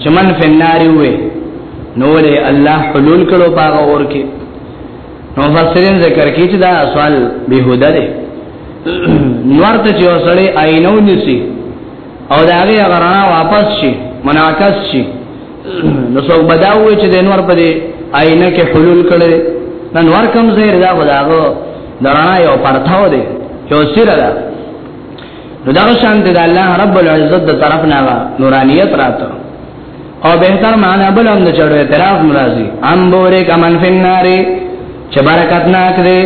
چې من فنار وي نو له الله حلول کړو پاغه اور کې نو فسرین ذکر کوي چې دا سوال به هدا دی نور ته چې وسړی آینو نسی او دا هغه غرانا واپس شي مناقص شي نو څو بداوي چې د نور په دې آینه کې حلول کړي نن ور کم زیر دا غداغو درانا یو پرتاو دی یو سیر ده نو دا شان د الله رب العزت د طرف نه وا نورانیت راته او به تر معنا بل هم د چړو اعتراف مرضی ام بوره کمن فناری چې برکت ناک دی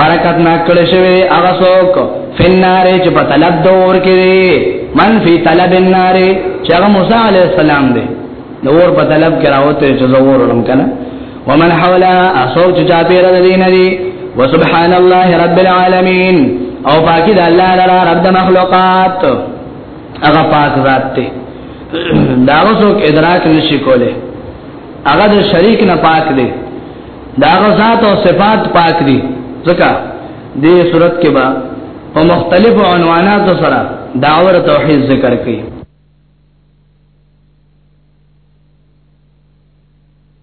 برکت ناک کړي شوی هغه څوک فناری چې په طلب د اور کې دی من فی طلب النار چې هغه موسی علی السلام دی نور په طلب کې راوته چې زور ورم کنه ومن حولها اصوب چې چا پیر د دین دی وسبحان الله رب العالمین او پاکی د الله لرا رب د مخلوقات هغه پاک ذات دی دا اوسو ادراک نشي کوله هغه د شریک نه پاک دی دا هغه ذات او صفات پاک دي ځکه دې صورت کې با په مختلفو عنواناتو سره داور توحید ذکر کړي